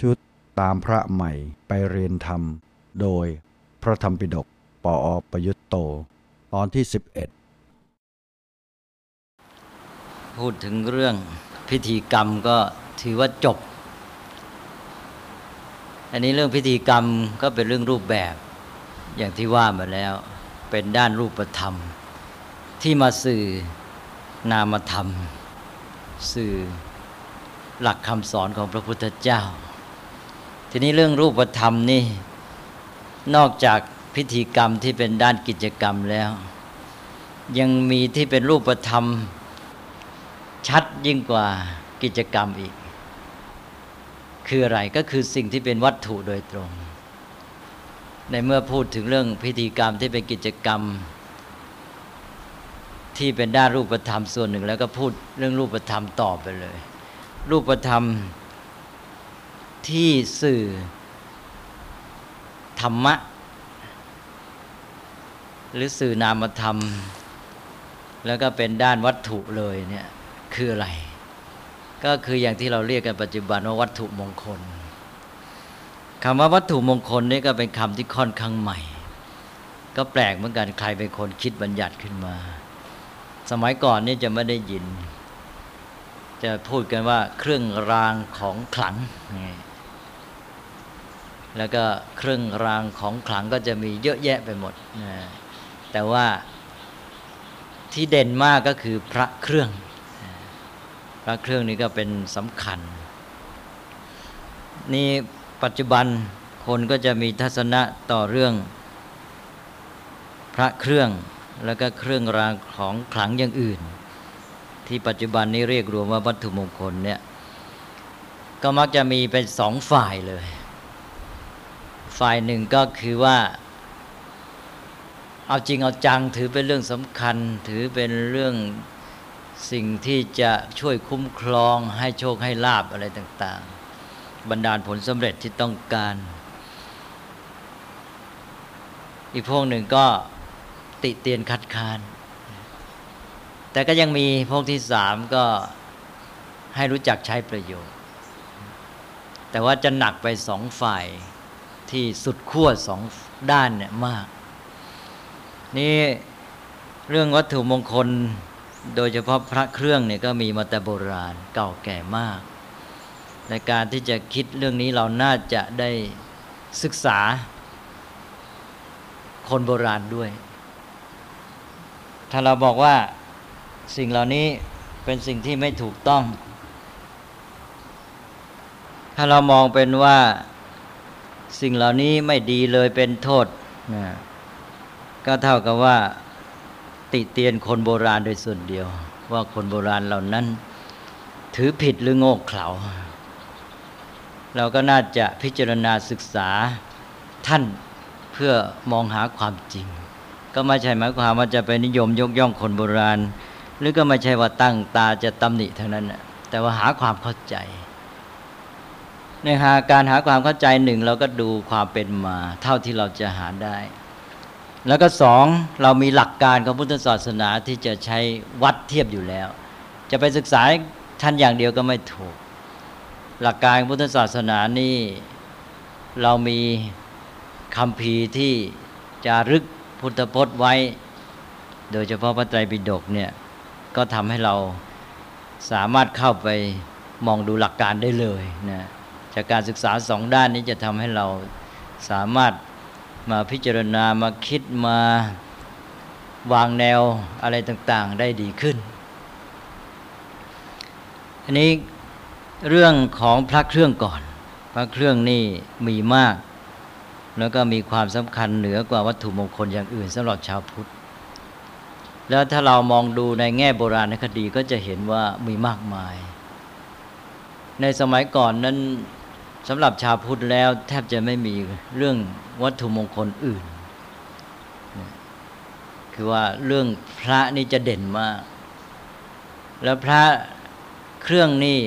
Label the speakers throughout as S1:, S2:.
S1: ชุดตามพระใหม่ไปเรียนธรรม โดยพระธรรมปิฎกปออประยุตโต ตอนที่ 11
S2: พูดถึงเรื่องพิธีกรรมก็ถือว่าจบ อันนี้เรื่องพิธีกรรมก็เป็นเรื่องรูปแบบ อย่างที่ว่ามาแล้ว เป็นด้านรูปธรรม ที่มาสื่อนามธรรม สื่อหลักคำสอนของพระพุทธเจ้า ทีนี้เรื่องรูปธรรมนี่ นอกจากพิธีกรรมที่เป็นด้านกิจกรรมแล้ว ยังมีที่เป็นรูปธรรมชัดยิ่งกว่ากิจกรรมอีก คืออะไรก็คือสิ่งที่เป็นวัตถุโดยตรง ในเมื่อพูดถึงเรื่องพิธีกรรมที่เป็นกิจกรรม ที่เป็นด้านรูปธรรมส่วนหนึ่ง แล้วก็พูดเรื่องรูปธรรมต่อไปเลย รูปธรรม ที่สื่อ ธรรมะ หรือสื่อนามธรรม แล้วก็เป็นด้านวัตถุเลยเนี่ยคืออะไร ก็คืออย่างที่เราเรียกกันปัจจุบันว่าวัตถุมงคลคำว่าวัตถุมงคลนี่ก็เป็นคำที่ค่อนข้างใหม่ ก็แปลกเหมือนกันใครเป็นคนคิดบัญญัติขึ้นมา สมัยก่อนนี่จะไม่ได้ยิน จะพูดกันว่าเครื่องรางของขลัง แล้วก็เครื่องรางของขลังก็จะมีเยอะแยะไปหมดนะแต่ว่าที่เด่นมากก็คือพระเครื่อง พระเครื่องนี้ก็เป็นสำคัญ นี่ปัจจุบันคนก็จะมีทัศนะต่อเรื่อง พระเครื่องแล้วก็เครื่องรางของขลังอย่างอื่น ที่ปัจจุบันนี้เรียกรวมว่าวัตถุมงคลเนี่ยก็มักจะมีเป็นสองฝ่ายเลย ฝ่ายหนึ่งก็คือว่า เอาจริงเอาจังถือเป็นเรื่องสำคัญ ถือเป็นเรื่องสิ่งที่จะช่วยคุ้มครองให้โชคให้ลาบอะไรต่าง ๆ บรรดาลผลสำเร็จที่ต้องการ อีกพวกหนึ่งก็ติเตียนคัดค้าน แต่ก็ยังมีพวกที่สามก็ให้รู้จักใช้ประโยชน์ แต่ว่าจะหนักไปสองฝ่าย ที่สุดขั้วสองด้านเนี่ยมาก นี่เรื่องวัตถุมงคลโดยเฉพาะพระเครื่องเนี่ยก็มีมาแต่โบราณเก่าแก่มาก ในการที่จะคิดเรื่องนี้เราน่าจะได้ศึกษา คนโบราณด้วย ถ้าเราบอกว่าสิ่งเหล่านี้เป็นสิ่งที่ไม่ถูกต้อง ถ้าเรามองเป็นว่า สิ่งเหล่านี้ไม่ดีเลยเป็นโทษนะก็เท่ากับว่า ติเตียนคนโบราณโดยส่วนเดียว ว่าคนโบราณเหล่านั้น ถือผิดหรือโง่เขลาเราก็น่าจะพิจารณาศึกษาท่านเพื่อมองหาความจริง ก็ไม่ใช่หมายความว่าจะไปนิยมยกย่องคนโบราณ หรือก็ไม่ใช่ว่าตั้งตาจะตำหนิเทั้งนั้นแต่ว่าหาความเข้าใจ ในหาการหาความเข้าใจหนึ่งเราก็ดูความเป็นมา เท่าที่เราจะหาได้ แล้วก็สองเรามีหลักการของพุทธศาสนาที่จะใช้วัดเทียบอยู่แล้ว จะไปศึกษาท่านอย่างเดียวก็ไม่ถูก หลักการพุทธศาสนานี่เรามีคำพีที่จะรึกพุทธพจน์ไว้ โดยเฉพาะพระไตรปิฎกเนี่ยก็ทำให้เราสามารถเข้าไปมองดูหลักการได้เลยนะ จากการศึกษาสองด้านนี้จะทำให้เราสามารถมาพิจารณามาคิดมาวางแนวอะไรต่างๆได้ดีขึ้น อันนี้เรื่องของพระเครื่องก่อน พระเครื่องนี่มีมาก แล้วก็มีความสำคัญเหนือกว่าวัตถุมงคลอย่างอื่นสำหรับชาวพุทธ แล้วถ้าเรามองดูในแง่โบราณคดีก็จะเห็นว่ามีมากมาย ในสมัยก่อนนั้น สำหรับชาวพุทธแล้วแทบจะไม่มีเรื่องวัตถุมงคลอื่น คือว่าเรื่องพระนี่จะเด่นมาก แล้วพระเครื่องนี่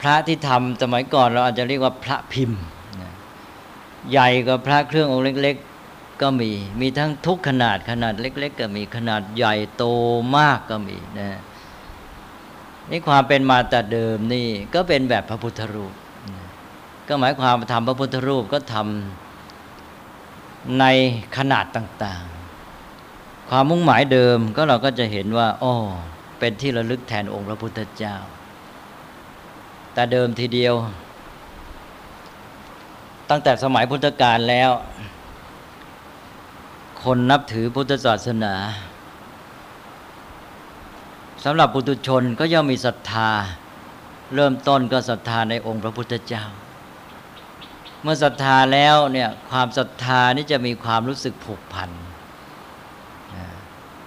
S2: พระที่ทำสมัยก่อนเราอาจจะเรียกว่าพระพิมพ์ ใหญ่กว่าพระเครื่ององค์เล็ก ๆ ก็มี มีทั้งทุกขนาดขนาดเล็ก ๆ ก็มีขนาดใหญ่โตมากก็มีนะนี่ความเป็นมาแต่เดิมนี่ก็เป็นแบบพระพุทธรูป ก็หมายความทำพระพุทธรูปก็ทำในขนาดต่างๆ ความมุ่งหมายเดิมก็เราก็จะเห็นว่าอ๋อเป็นที่ระลึกแทนองค์พระพุทธเจ้า แต่เดิมทีเดียว ตั้งแต่สมัยพุทธกาลแล้ว คนนับถือพุทธศาสนาสำหรับปุถุชนก็ย่อมมีศรัทธา เริ่มต้นก็ศรัทธาในองค์พระพุทธเจ้า เมื่อศรัทธาแล้วเนี่ยความศรัทธานี่จะมีความรู้สึกผูกพัน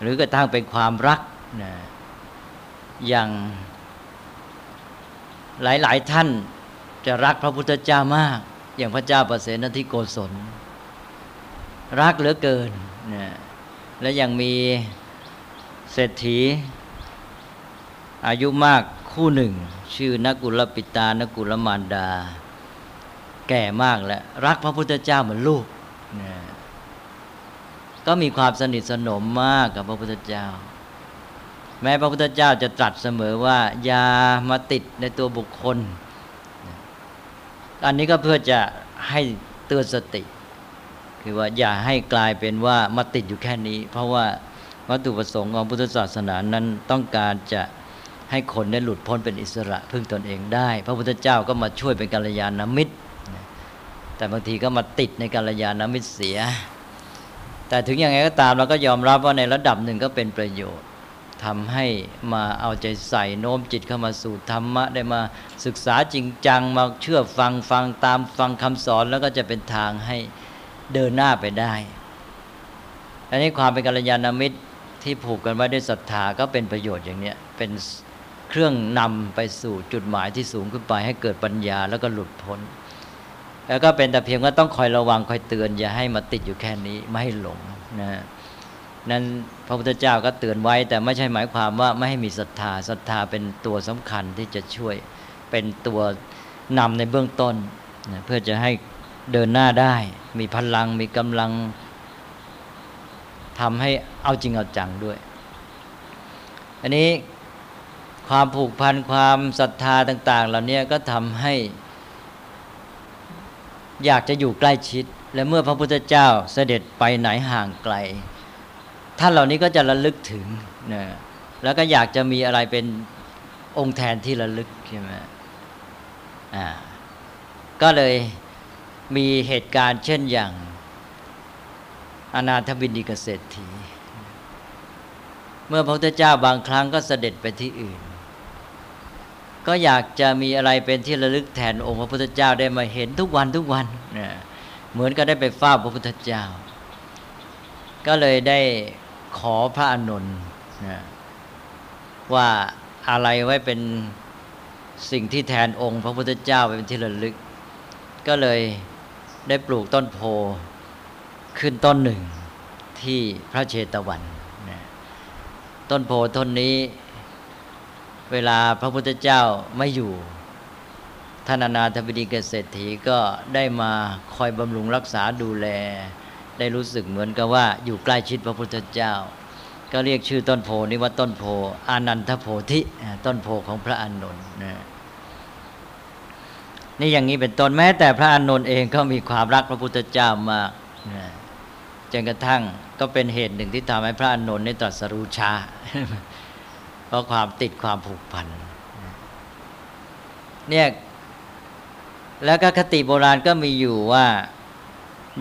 S2: หรือกระทั่งเป็นความรักนะอย่างหลาย ๆ ท่านจะรักพระพุทธเจ้ามาก อย่างพระเจ้าประเสนทิโกศล รักเหลือเกินนะและยังมีเศรษฐี อายุมากคู่หนึ่ง ชื่อนักุลปิตานักุลมารดา แก่มากแล้วรักพระพุทธเจ้าเหมือนลูกนะก็มีความสนิทสนมมากกับพระพุทธเจ้า แม้พระพุทธเจ้าจะตรัสเสมอว่าอย่ามาติดในตัวบุคคล อันนี้ก็เพื่อจะให้เตือนสติ คือว่าอย่าให้กลายเป็นว่ามาติดอยู่แค่นี้ เพราะว่าวัตถุประสงค์ของพุทธศาสนานั้นต้องการจะให้คนได้หลุดพ้นเป็นอิสระพึ่งตนเองได้ พระพุทธเจ้าก็มาช่วยเป็นกัลยาณมิตร แต่บางทีก็มาติดในกัลยาณมิตรเสีย แต่ถึงยังไงก็ตามเราก็ยอมรับว่าในระดับหนึ่งก็เป็นประโยชน์ทำให้มาเอาใจใส่โน้มจิตเข้ามาสู่ธรรมะ ได้มาศึกษาจริงจัง มาเชื่อฟังฟังตามฟังคำสอนแล้วก็จะเป็นทางให้เดินหน้าไปได้ อันนี้ความเป็นกัลยาณมิตรที่ผูกกันไว้ด้วยศรัทธาก็เป็นประโยชน์อย่างเนี้ยเป็นเครื่องนำไปสู่จุดหมายที่สูงขึ้นไปให้เกิดปัญญาแล้วก็หลุดพ้น แล้วก็เป็นแต่เพียงว่าต้องคอยระวังคอยเตือน อย่าให้มาติดอยู่แค่นี้ไม่ให้หลงนะนั้นพระพุทธเจ้าก็เตือนไว้ แต่ไม่ใช่หมายความว่าไม่ให้มีศรัทธาศรัทธาเป็นตัวสำคัญที่จะช่วยเป็นตัวนำในเบื้องต้นนะเพื่อจะให้เดินหน้าได้ มีพลังมีกำลังทำให้เอาจริงเอาจังด้วย อันนี้ความผูกพันความศรัทธาต่าง ๆ เหล่านี้ก็ทำให้ อยากจะอยู่ใกล้ชิด และเมื่อพระพุทธเจ้าเสด็จไปไหนห่างไกล ท่านเหล่านี้ก็จะระลึกถึงนะแล้วก็อยากจะมีอะไรเป็นองค์แทนที่ระลึกใช่ไหมอ่าก็เลยมีเหตุการณ์เช่นอย่าง อนาถบินิกเศรษฐี เมื่อพระพุทธเจ้าบางครั้งก็เสด็จไปที่อื่น ก็อยากจะมีอะไรเป็นที่ระลึกแทนองค์พระพุทธเจ้าได้มาเห็นทุกวันทุกวันนะเหมือนก็ได้ไปเฝ้าพระพุทธเจ้า ก็เลยได้ขอพระอนุนนะว่าอะไรไว้เป็นสิ่งที่แทนองค์พระพุทธเจ้าเป็นที่ระลึก ก็เลยได้ปลูกต้นโพขึ้นต้นหนึ่งที่พระเชตวันนะต้นโพต้นนี้ เวลาพระพุทธเจ้าไม่อยู่ท่านนาถบดีเกษตรถีก็ได้มาคอยบำรุงรักษาดูแล ได้รู้สึกเหมือนกับว่าอยู่ใกล้ชิดพระพุทธเจ้า ก็เรียกชื่อต้นโพนี้ว่าต้นโพอานันทโพธิต้นโพของพระอานนท์นะนี่อย่างนี้เป็นต้นแม้แต่พระอานนท์เองก็มีความรักพระพุทธเจ้ามากนะจนกระทั่งก็เป็นเหตุหนึ่งที่ทำให้พระอานนท์ได้ตรัสรู้ชา เพราะความติดความผูกพันเนี่ยแล้วก็คติโบราณก็มีอยู่ว่า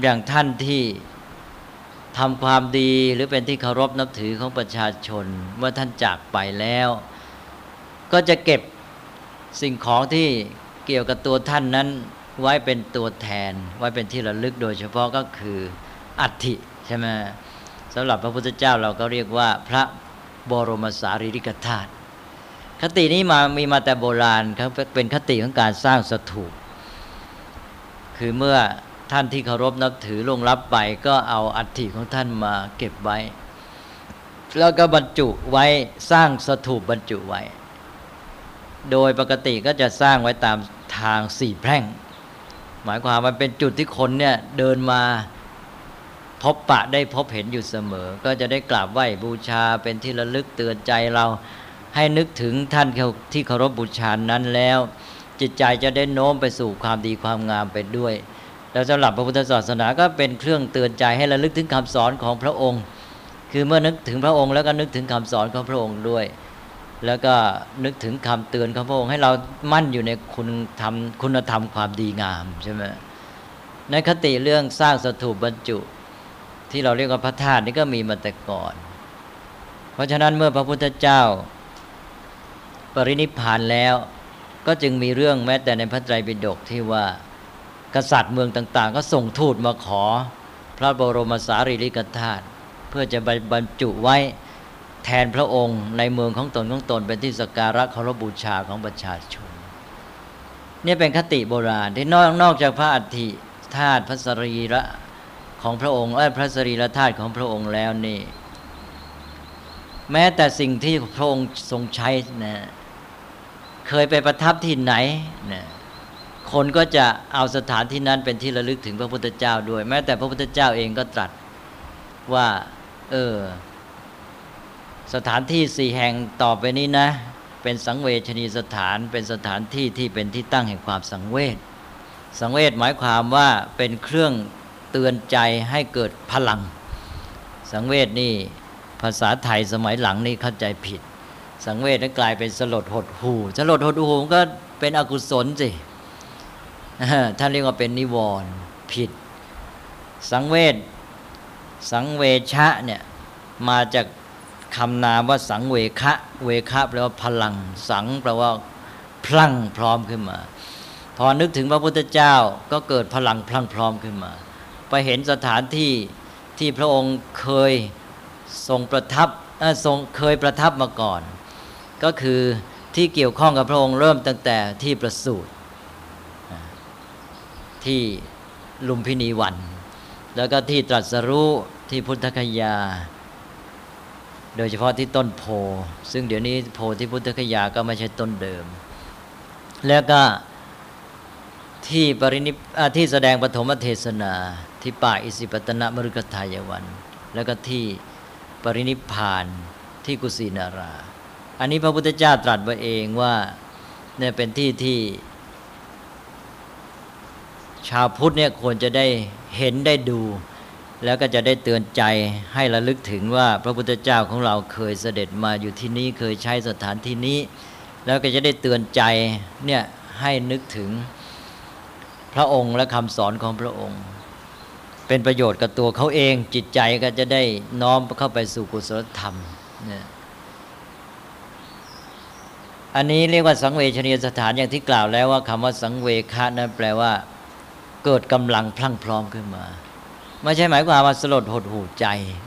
S2: อย่างท่านที่ทำความดีหรือเป็นที่เคารพนับถือของประชาชนเมื่อท่านจากไปแล้ว ก็จะเก็บสิ่งของที่เกี่ยวกับตัวท่านนั้นไว้เป็นตัวแทน ไว้เป็นที่ระลึกโดยเฉพาะก็คืออัฐิใช่ไหมสำหรับพระพุทธเจ้าเราก็เรียกว่าพระ บรมสารีริกธาตุคตินี้มามีมาแต่โบราณครับเป็นคติของการสร้างสถูปคือเมื่อท่านที่เคารพนับถือลงรับไปก็เอาอัฐิของท่านมาเก็บไว้ แล้วก็บรรจุไว้สร้างสถูปบรรจุไว้ โดยปกติก็จะสร้างไว้ตามทางสี่แพร่ง หมายความว่าเป็นจุดที่คนเนี่ยเดินมา พบปะได้พบเห็นอยู่เสมอ ก็จะได้กราบไหว้บูชาเป็นที่ระลึกเตือนใจเรา ให้นึกถึงท่านที่เคารพบูชานั้นแล้ว จิตใจจะได้โน้มไปสู่ความดีความงามไปด้วย แล้วสำหรับพระพุทธศาสนาก็เป็นเครื่องเตือนใจให้ระลึกถึงคำสอนของพระองค์ คือเมื่อนึกถึงพระองค์แล้วก็นึกถึงคำสอนของพระองค์ด้วย แล้วก็นึกถึงคำเตือนของพระองค์ให้เรามั่นอยู่ในคุณธรรมคุณธรรมความดีงามใช่ไหมในคติเรื่องสร้างสถูปบรรจุ ที่เราเรียกว่าพระธาตุนี่ก็มีมาแต่ก่อน เพราะฉะนั้นเมื่อพระพุทธเจ้า ปรินิพพานแล้ว ก็จึงมีเรื่องแม้แต่ในพระไตรปิฎกที่ว่ากษัตริย์เมืองต่าง ๆ ก็ส่งทูตมาขอ พระบรมสารีริกธาตุเพื่อจะบรรจุไว้แทนพระองค์ในเมืองของตนของตนเป็นที่สักการะเคารพบูชาของประชาชนนี่เป็นคติโบราณที่นอกนอกจากพระอัฐิธาตุพระสรีระ ของพระองค์และพระสรีรธาตุของพระองค์แล้วนี่ แม้แต่สิ่งที่พระองค์ทรงใช้นะเคยไปประทับที่ไหนนะคนก็จะเอาสถานที่นั้นเป็นที่ระลึกถึงพระพุทธเจ้าด้วย แม้แต่พระพุทธเจ้าเองก็ตรัสว่า เออ สถานที่สี่แห่งต่อไปนี้นะ เป็นสังเวชนีสถานเป็นสถานที่ที่เป็นที่ตั้งแห่งความสังเวชสังเวชหมายความว่าเป็นเครื่อง เตือนใจให้เกิดพลัง สังเวชนี่ภาษาไทยสมัยหลังนี่เข้าใจผิด สังเวชนั้นกลายเป็นสลดหดหูสลดหดหูก็เป็นอกุศลสิท่านเรียกว่าเป็นนิวรณ์ผิด สังเวชสังเวชะเนี่ยมาจากคำนามว่าสังเวคะ เวคะแปลว่าพลัง สังแปลว่าพลังพร้อมขึ้นมา พอนึกถึงพระพุทธเจ้าก็เกิดพลังพลังพร้อมขึ้นมา ไปเห็นสถานที่ที่พระองค์เคยทรงประทับทรงเคยประทับมาก่อน ก็คือที่เกี่ยวข้องกับพระองค์เริ่มตั้งแต่ที่ประสูติที่ลุมพินีวัน แล้วก็ที่ตรัสรู้ที่พุทธคยา โดยเฉพาะที่ต้นโพ ซึ่งเดี๋ยวนี้โพที่พุทธคยาก็ไม่ใช่ต้นเดิม แล้วก็ที่ปรินิที่แสดงปฐมเทศนา ที่ป่าอิสิปตนมฤกทายวัน แล้วก็ที่ปรินิพานที่กุสินารา อันนี้พระพุทธเจ้าตรัสไว้เองว่าเนี่ยเป็นที่ที่ ชาวพุทธเนี่ยควรจะได้เห็นได้ดู แล้วก็จะได้เตือนใจให้ระลึกถึงว่าพระพุทธเจ้าของเราเคยเสด็จมาอยู่ที่นี้เคยใช้สถานที่นี้ แล้วก็จะได้เตือนใจเนี่ยให้นึกถึงพระองค์และคำสอนของพระองค์ เป็นประโยชน์กับตัวเขาเองจิตใจก็จะได้น้อมเข้าไปสู่กุศลธรรมเนี่ยอันนี้เรียกว่าสังเวชนียสถานอย่างที่กล่าวแล้วว่าคำว่าสังเวคะนั้นแปลว่า เกิดกำลังพลั่งพร้อมขึ้นมาไม่ใช่หมายความว่าสลดหดหูใจ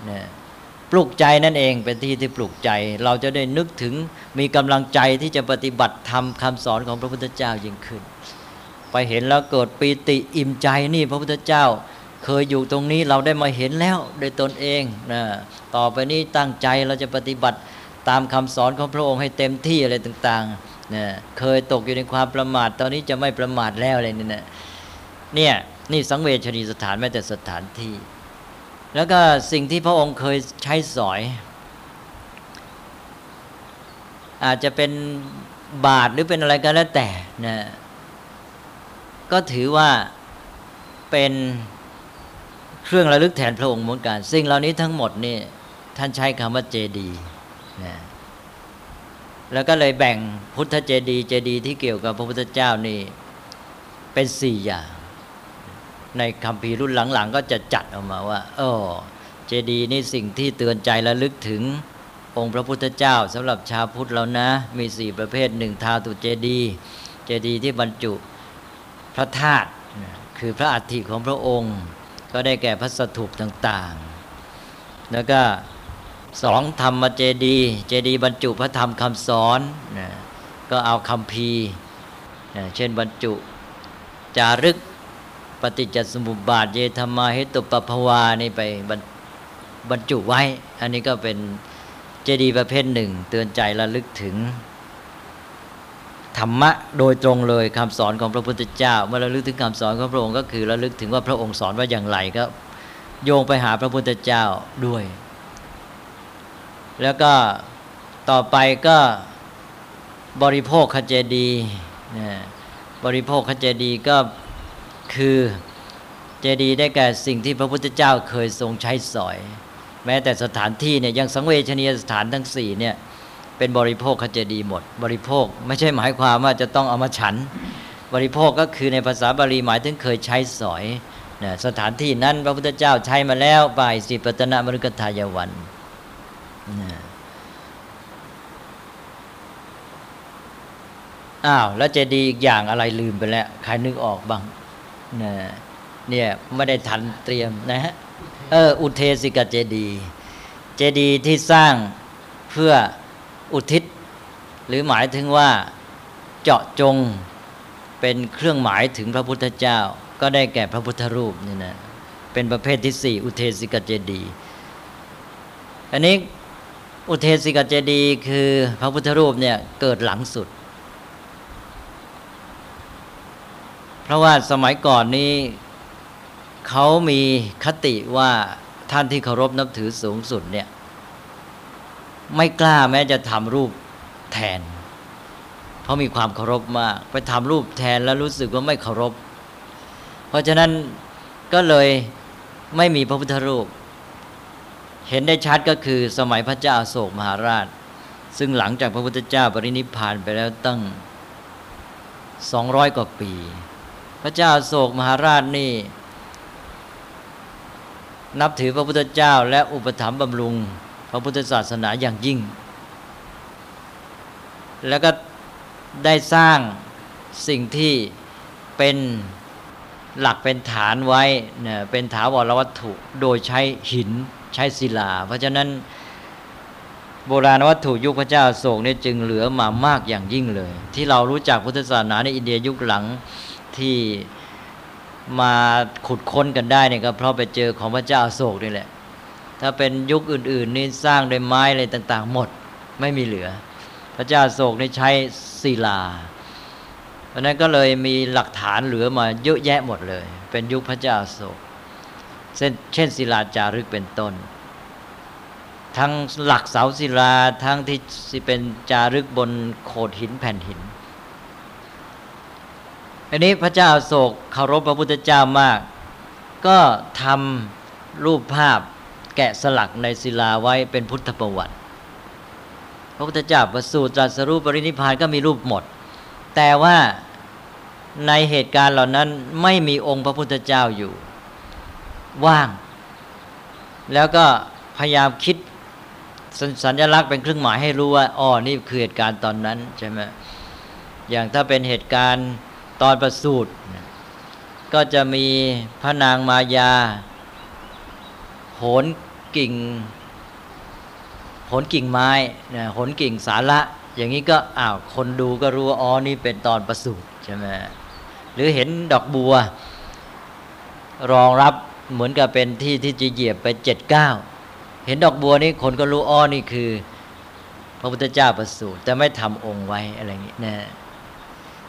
S2: นะปลุกใจนั่นเองเป็นที่ที่ปลุกใจ เราจะได้นึกถึงมีกำลังใจที่จะปฏิบัติธรรมคาสอนของพระพุทธเจ้ายิ่งขึ้น ไปเห็นแล้วเกิดปีติอิ่มใจนี่พระพุทธเจ้า เคยอยู่ตรงนี้เราได้มาเห็นแล้วโดยตนเองนะต่อไปนี้ตั้งใจเราจะปฏิบัติตามคำสอนของพระองค์ให้เต็มที่อะไรต่างๆนะเคยตกอยู่ในความประมาท ตอนนี้จะไม่ประมาทแล้วอะไรนี่นะเนี่ยนี่สังเวชนีสถานแม้แต่สถานที่ แล้วก็สิ่งที่พระองค์เคยใช้สอย อาจจะเป็นบาทหรือเป็นอะไรก็แล้วแต่นะก็ถือว่าเป็น เครื่องระลึกแทนพระองค์เหมือนกันสิ่งเหล่านี้ทั้งหมดนี่ท่านใช้คำว่าเจดีนะแล้วก็เลยแบ่งพุทธเจดีเจดีที่เกี่ยวกับพระพุทธเจ้านี่เป็นสี่อย่าง ในคำพีรุ่นหลังๆ ก็จะจัดออกมาว่าโอ้เจดีนี่สิ่งที่เตือนใจและลึกถึงองค์พระพุทธเจ้าสำหรับชาวพุทธเรานะ มีสี่ประเภทหนึ่งทาตุเจดีเจดีที่บรรจุพระธาตุคือพระอัฐิของพระองค์ ก็ได้แก่พระสถูปต่างๆ แล้วก็สองธรรมเจดีเจดีบรรจุพระธรรมคำสอนนะก็เอาคำพีนะเช่นบรรจุ จารึกปฏิจจสมุปบาท เยธรรมาเหตุปปภวานี่ไปบรรจุไว้ อันนี้ก็เป็นเจดีย์ประเภทหนึ่ง เตือนใจระลึกถึง ธรรมะโดยตรงเลยคำสอนของพระพุทธเจ้า เมื่อระลึกถึงคำสอนของพระองค์ก็คือระลึกถึงว่าพระองค์สอนว่าอย่างไรก็โยงไปหาพระพุทธเจ้าด้วย แล้วก็ต่อไปก็บริโภคขเจดีนะบริโภคเจดีก็คือเจดีได้แก่สิ่งที่พระพุทธเจ้าเคยทรงใช้สอย แม้แต่สถานที่เนี่ยยังสังเวชนียสถานทั้งสี่เนี่ย เป็นบริโภคขเจดีหมด บริโภคไม่ใช่หมายความว่าจะต้องเอามาฉัน บริโภคก็คือในภาษาบาลีหมายถึงเคยใช้สอยนะสถานที่นั้นพระพุทธเจ้าใช้มาแล้วบ่ายสิปตนมรุกทายวันนะอ้าวแล้วเจดีย์อีกอย่างอะไรลืมไปแล้วใครนึกออกบ้างนะเนี่ยไม่ได้ทันเตรียมนะฮะเอออุเทสิกเจดีย์เจดีย์ที่สร้างเพื่อ อุทิศ หรือหมายถึงว่าเจาะจงเป็นเครื่องหมายถึงพระพุทธเจ้า ก็ได้แก่พระพุทธรูปนี่นะเป็นประเภทที่สี่อุเทสิกเจดีอันนี้อุเทสิกเจดีคือพระพุทธรูปเนี่ยเกิดหลังสุด เพราะว่าสมัยก่อนนี้เขามีคติว่าท่านที่เคารพนับถือสูงสุดเนี่ย ไม่กล้าแม้จะทำรูปแทน เพราะมีความเคารพมากไปทำรูปแทนแล้วรู้สึกว่าไม่เคารพ เพราะฉะนั้นก็เลยไม่มีพระพุทธรูป เห็นได้ชัดก็คือสมัยพระเจ้าโศกมหาราช ซึ่งหลังจากพระพุทธเจ้าปรินิพพานไปแล้วตั้งสองร้อยกว่าปี พระเจ้าโศกมหาราชนี่ นับถือพระพุทธเจ้าและอุปถัมภ์บำรุง พระพุทธศาสนาอย่างยิ่ง แล้วก็ได้สร้างสิ่งที่เป็นหลักเป็นฐานไว้เนี่ยเป็นถาวรวัตถุโดยใช้หินใช้ศิลา เพราะฉะนั้นโบราณวัตถุยุคพระเจ้าโศกนี่จึงเหลือมามากอย่างยิ่งเลย ที่เรารู้จักพุทธศาสนาในอินเดียยุคหลังที่มาขุดค้นกันได้เนี่ยก็เพราะไปเจอของพระเจ้าโศกนี่แหละ ถ้าเป็นยุคอื่น ๆ นี่สร้างด้วยไม้อะไรต่าง ๆ หมดไม่มีเหลือ พระเจ้าโศกนี่ใช้ศิลา เพราะนั้นก็เลยมีหลักฐานเหลือมาเยอะแยะหมดเลย เป็นยุคพระเจ้าโศกเช่นศิลาจารึกเป็นต้น ทั้งหลักเสาศิลาทั้งที่เป็นจารึกบนโขดหินแผ่นหินอันนี้พระเจ้าโศกเคารพพระพุทธเจ้ามาก ก็ทำรูปภาพ แกะสลักในศิลาไว้เป็นพุทธประวัติ พระพุทธเจ้าประสูติตรัสรู้ปรินิพานก็มีรูปหมด แต่ว่าในเหตุการณ์เหล่านั้นไม่มีองค์พระพุทธเจ้าอยู่ ว่าง แล้วก็พยายามคิดสสัญลักษณ์เป็นเครื่องหมายให้รู้ว่าอ๋อนี่คือเหตุการณ์ตอนนั้นใช่ไหมอย่างถ้าเป็นเหตุการณ์ตอนประสูติก็จะมีพระนางมายา โหนกิ่งโหนกิ่งไม้นะโหนกิ่งสาระอย่างนี้ก็อ้าวคนดูก็รู้ว่าอ๋อนี่เป็นตอนประสูติใช่ไหมหรือเห็นดอกบัว รองรับเหมือนกับเป็นที่ที่จะเหยียบไปเจ็ดเก้าเห็นดอกบัวนี่คนก็รู้อ๋อนี่คือ พระพุทธเจ้าประสูติแต่ไม่ทำองค์ไว้อะไรอย่างนี้นะ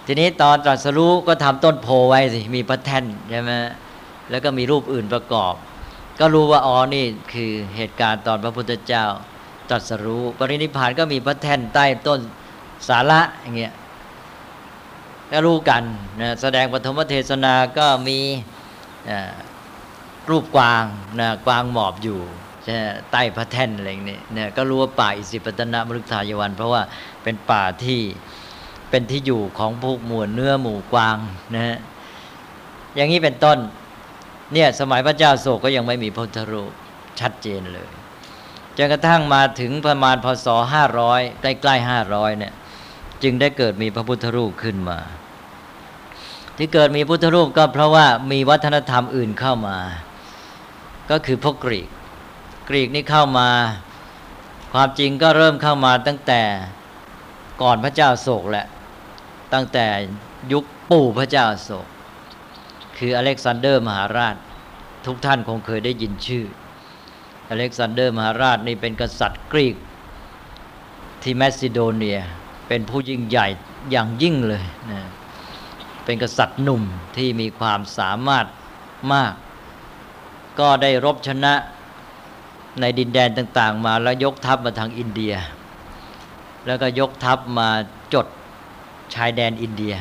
S2: ทีนี้ตอนตรัสรู้ก็ทำต้นโพไว้สิมีพระแท่นใช่ไหมแล้วก็มีรูปอื่นประกอบ ก็รู้ว่าอ๋อนี่คือเหตุการณ์ตอนพระพุทธเจ้าตรัสรู้ ปรินิพานก็มีพระแท่นใต้ต้นสาระอย่างเงี้ยก็รู้กันนะแสดงปฐมเทศนาก็มีรูปกวางนะกวางหมอบอยู่ใต้พระแท่นอะไรอย่างนี้เนี่ยก็รู้ว่าป่าอิสิปตนะมฤคทายวัน เพราะว่าเป็นป่าที่เป็นที่อยู่ของพวกหมู่เนื้อหมู่กวางนะฮะอย่างนี้เป็นต้น เนี่ยสมัยพระเจ้าโศกก็ยังไม่มีพุทธรูปชัดเจนเลยจนกระทั่งมาถึงประมาณพศห้าร้อยใกล้ๆห้าร้อยเนี่ยจึงได้เกิดมีพระพุทธรูปขึ้นมา ที่เกิดมีพุทธรูปก็เพราะว่ามีวัฒนธรรมอื่นเข้ามา ก็คือพวกกรีก กรีกนี่เข้ามา ความจริงก็เริ่มเข้ามาตั้งแต่ก่อนพระเจ้าอโศกแหละตั้งแต่ยุคปู่พระเจ้าอโศก คืออเล็กซานเดอร์มหาราช ทุกท่านคงเคยได้ยินชื่อ อเล็กซานเดอร์มหาราชนี่เป็นกษัตริย์กรีกที่แมซิโดเนีย เป็นผู้ยิ่งใหญ่อย่างยิ่งเลยนะเป็นกษัตริย์หนุ่มที่มีความสามารถมาก ก็ได้รบชนะในดินแดนต่าง ๆ มาแล้วยกทัพมาทางอินเดีย แล้วก็ยกทัพมาจดชายแดนอินเดีย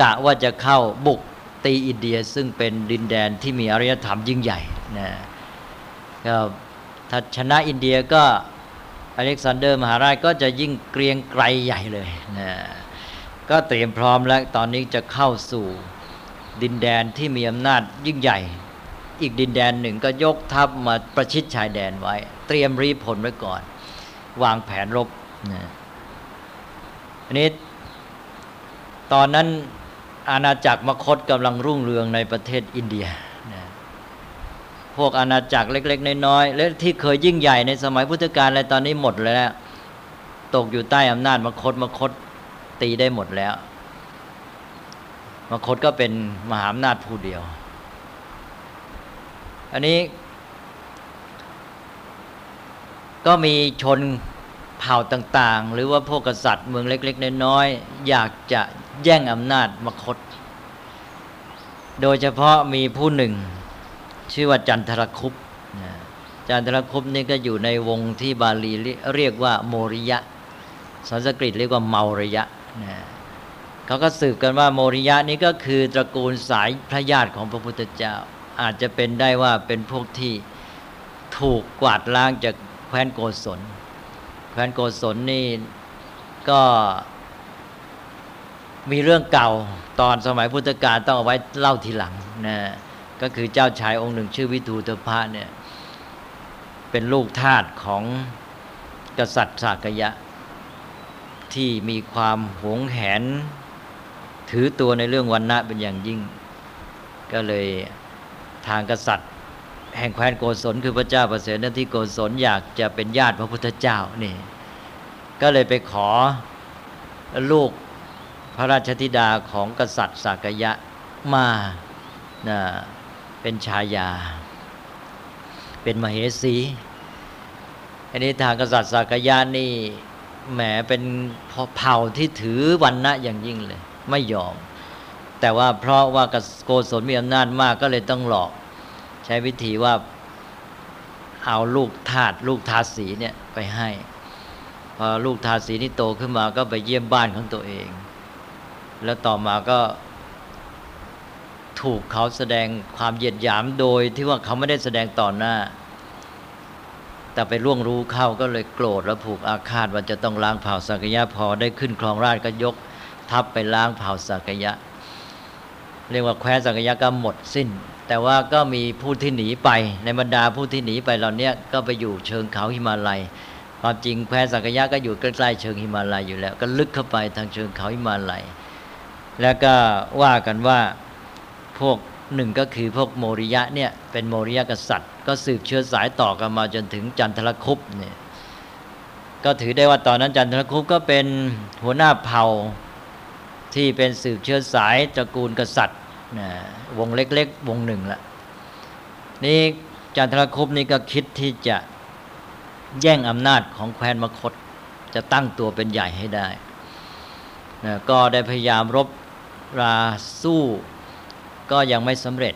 S2: กะว่าจะเข้าบุก ตีอินเดียซึ่งเป็นดินแดนที่มีอารยธรรมยิ่งใหญ่นะก็ถ้าชนะอินเดียก็อเล็กซานเดอร์มหาราชก็จะยิ่งเกรียงไกรใหญ่เลยนะก็เตรียมพร้อมแล้วตอนนี้จะเข้าสู่ดินแดนที่มีอำนาจยิ่งใหญ่ อีกดินแดนหนึ่งก็ยกทัพมาประชิดชายแดนไว้ เตรียมรีผลไว้ก่อน วางแผนรบนะอันนี้ตอนนั้น อาณาจักรมคตกำลังรุ่งเรืองในประเทศอินเดียนะพวกอาณาจักรเล็ก ๆ น้อยๆและที่เคยยิ่งใหญ่ในสมัยพุทธกาลอะไรตอนนี้หมดแล้ว ตกอยู่ใต้อำนาจมคตมคตตีได้หมดแล้ว มคตก็เป็นมหาอำนาจผู้เดียว อันนี้ ก็มีชนเผ่าต่าง ๆ หรือว่าพวกกษัตริย์เมืองเล็ก ๆ น้อยๆอยากจะ แย่งอำนาจมคต โดยเฉพาะมีผู้หนึ่ง ชื่อว่าจันทรคุปจันทรคุปนี่ก็อยู่ในวงที่บาลีเรียกว่าโมริยะสันสกฤตเรียกว่าเมาริยะเขาก็สืบกันว่าโมริยะนี้ก็คือตระกูลสายพระญาติของพระพุทธเจ้า อาจจะเป็นได้ว่าเป็นพวกที่ถูกกวาดล้างจากแคว้นโกศล แคว้นโกศลนี่ก็ มีเรื่องเก่าตอนสมัยพุทธกาลต้องเอาไว้เล่าทีหลังนะก็คือเจ้าชายองค์หนึ่งชื่อวิทูตภะเนี่ยเป็นลูกทาสของกษัตริย์สากยะ ที่มีความหวงแหน ถือตัวในเรื่องวันณะเป็นอย่างยิ่ง ก็เลยทางกษัตริย์ แห่งแคว้นโกศลคือพระเจ้าประเสริฐที่โกศลอยากจะเป็นญาติพระพุทธเจ้านี่ก็เลยไปขอลูก พระราชธิดาของกษัตริย์สากยะมานะเป็นชายา เป็นมเหสีอันนี้ทางกษัตริย์สากยะนี่แหมเป็นเผ่าที่ถือวันณะอย่างยิ่งเลย ไม่ยอม แต่ว่าเพราะว่าโกศลมีอำนาจมากก็เลยต้องหลอก ใช้วิธีว่าเอาลูกทาสลูกทาสีเนี่ยไปให้พอลูกทาสีนี่โตขึ้นมาก็ไปเยี่ยมบ้านของตัวเอง แล้วต่อมาก็ถูกเขาแสดงความเหยียดหยามโดยที่ว่าเขาไม่ได้แสดงต่อหน้า แต่ไปล่วงรู้เข้าก็เลยโกรธและผูกอาฆาตว่าจะต้องล้างเผ่าสักยะพอได้ขึ้นครองราชก็ยก ทัพไปล้างเผ่าสักยะ เรียกว่าแคว้นสักยะก็หมดสิ้น แต่ว่าก็มีผู้ที่หนีไป ในบรรดาผู้ที่หนีไปเหล่านี้ก็ไปอยู่เชิงเขาหิมาลัยความจริงแคว้นสักยะก็อยู่ใกล้ๆเชิงหิมาลัยอยู่แล้ว ก็ลึกเข้าไปทางเชิงเขาหิมาลัย แล้วก็ว่ากันว่าพวกหนึ่งก็คือพวกโมริยะเนี่ยเป็นโมริยะกษัตริย์ ก็สืบเชื้อสายต่อกันมาจนถึงจันทรคุปเนี่ยก็ถือได้ว่าตอนนั้นจันทรคุปก็เป็นหัวหน้าเผ่าที่เป็นสืบเชื้อสายตระกูลกษัตริย์นะวงเล็กๆ วงหนึ่งละนี่จันทรคุปนี่ก็คิดที่จะแย่งอำนาจของแคว้นมคตจะตั้งตัวเป็นใหญ่ให้ได้นะก็ได้พยายามรบ ราสู้ก็ยังไม่สำเร็จ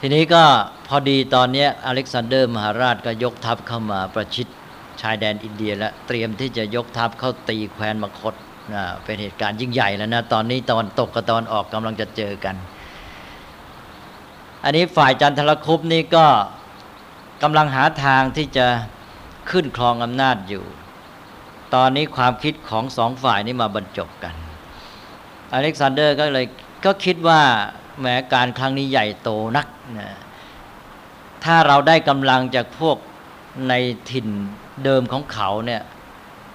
S2: ทีนี้ก็พอดีตอนนี้อเล็กซานเดอร์มหาราชก็ยกทัพเข้ามาประชิดชายแดนอินเดียและเตรียมที่จะยกทัพเข้าตีแคว้นมคตนะเป็นเหตุการณ์ยิ่งใหญ่แล้วนะ ตอนนี้ตอนตกกับตอนออกกำลังจะเจอกัน อันนี้ฝ่ายจันทรคุปนี่ก็กำลังหาทางที่จะขึ้นครองอำนาจอยู่ ตอนนี้ความคิดของสองฝ่ายนี้มาบรรจบกัน อเล็กซานเดอร์ก็เลยก็คิดว่าแหมการครั้งนี้ใหญ่โตนักนะถ้าเราได้กำลังจากพวกในถิ่นเดิมของเขาเนี่ย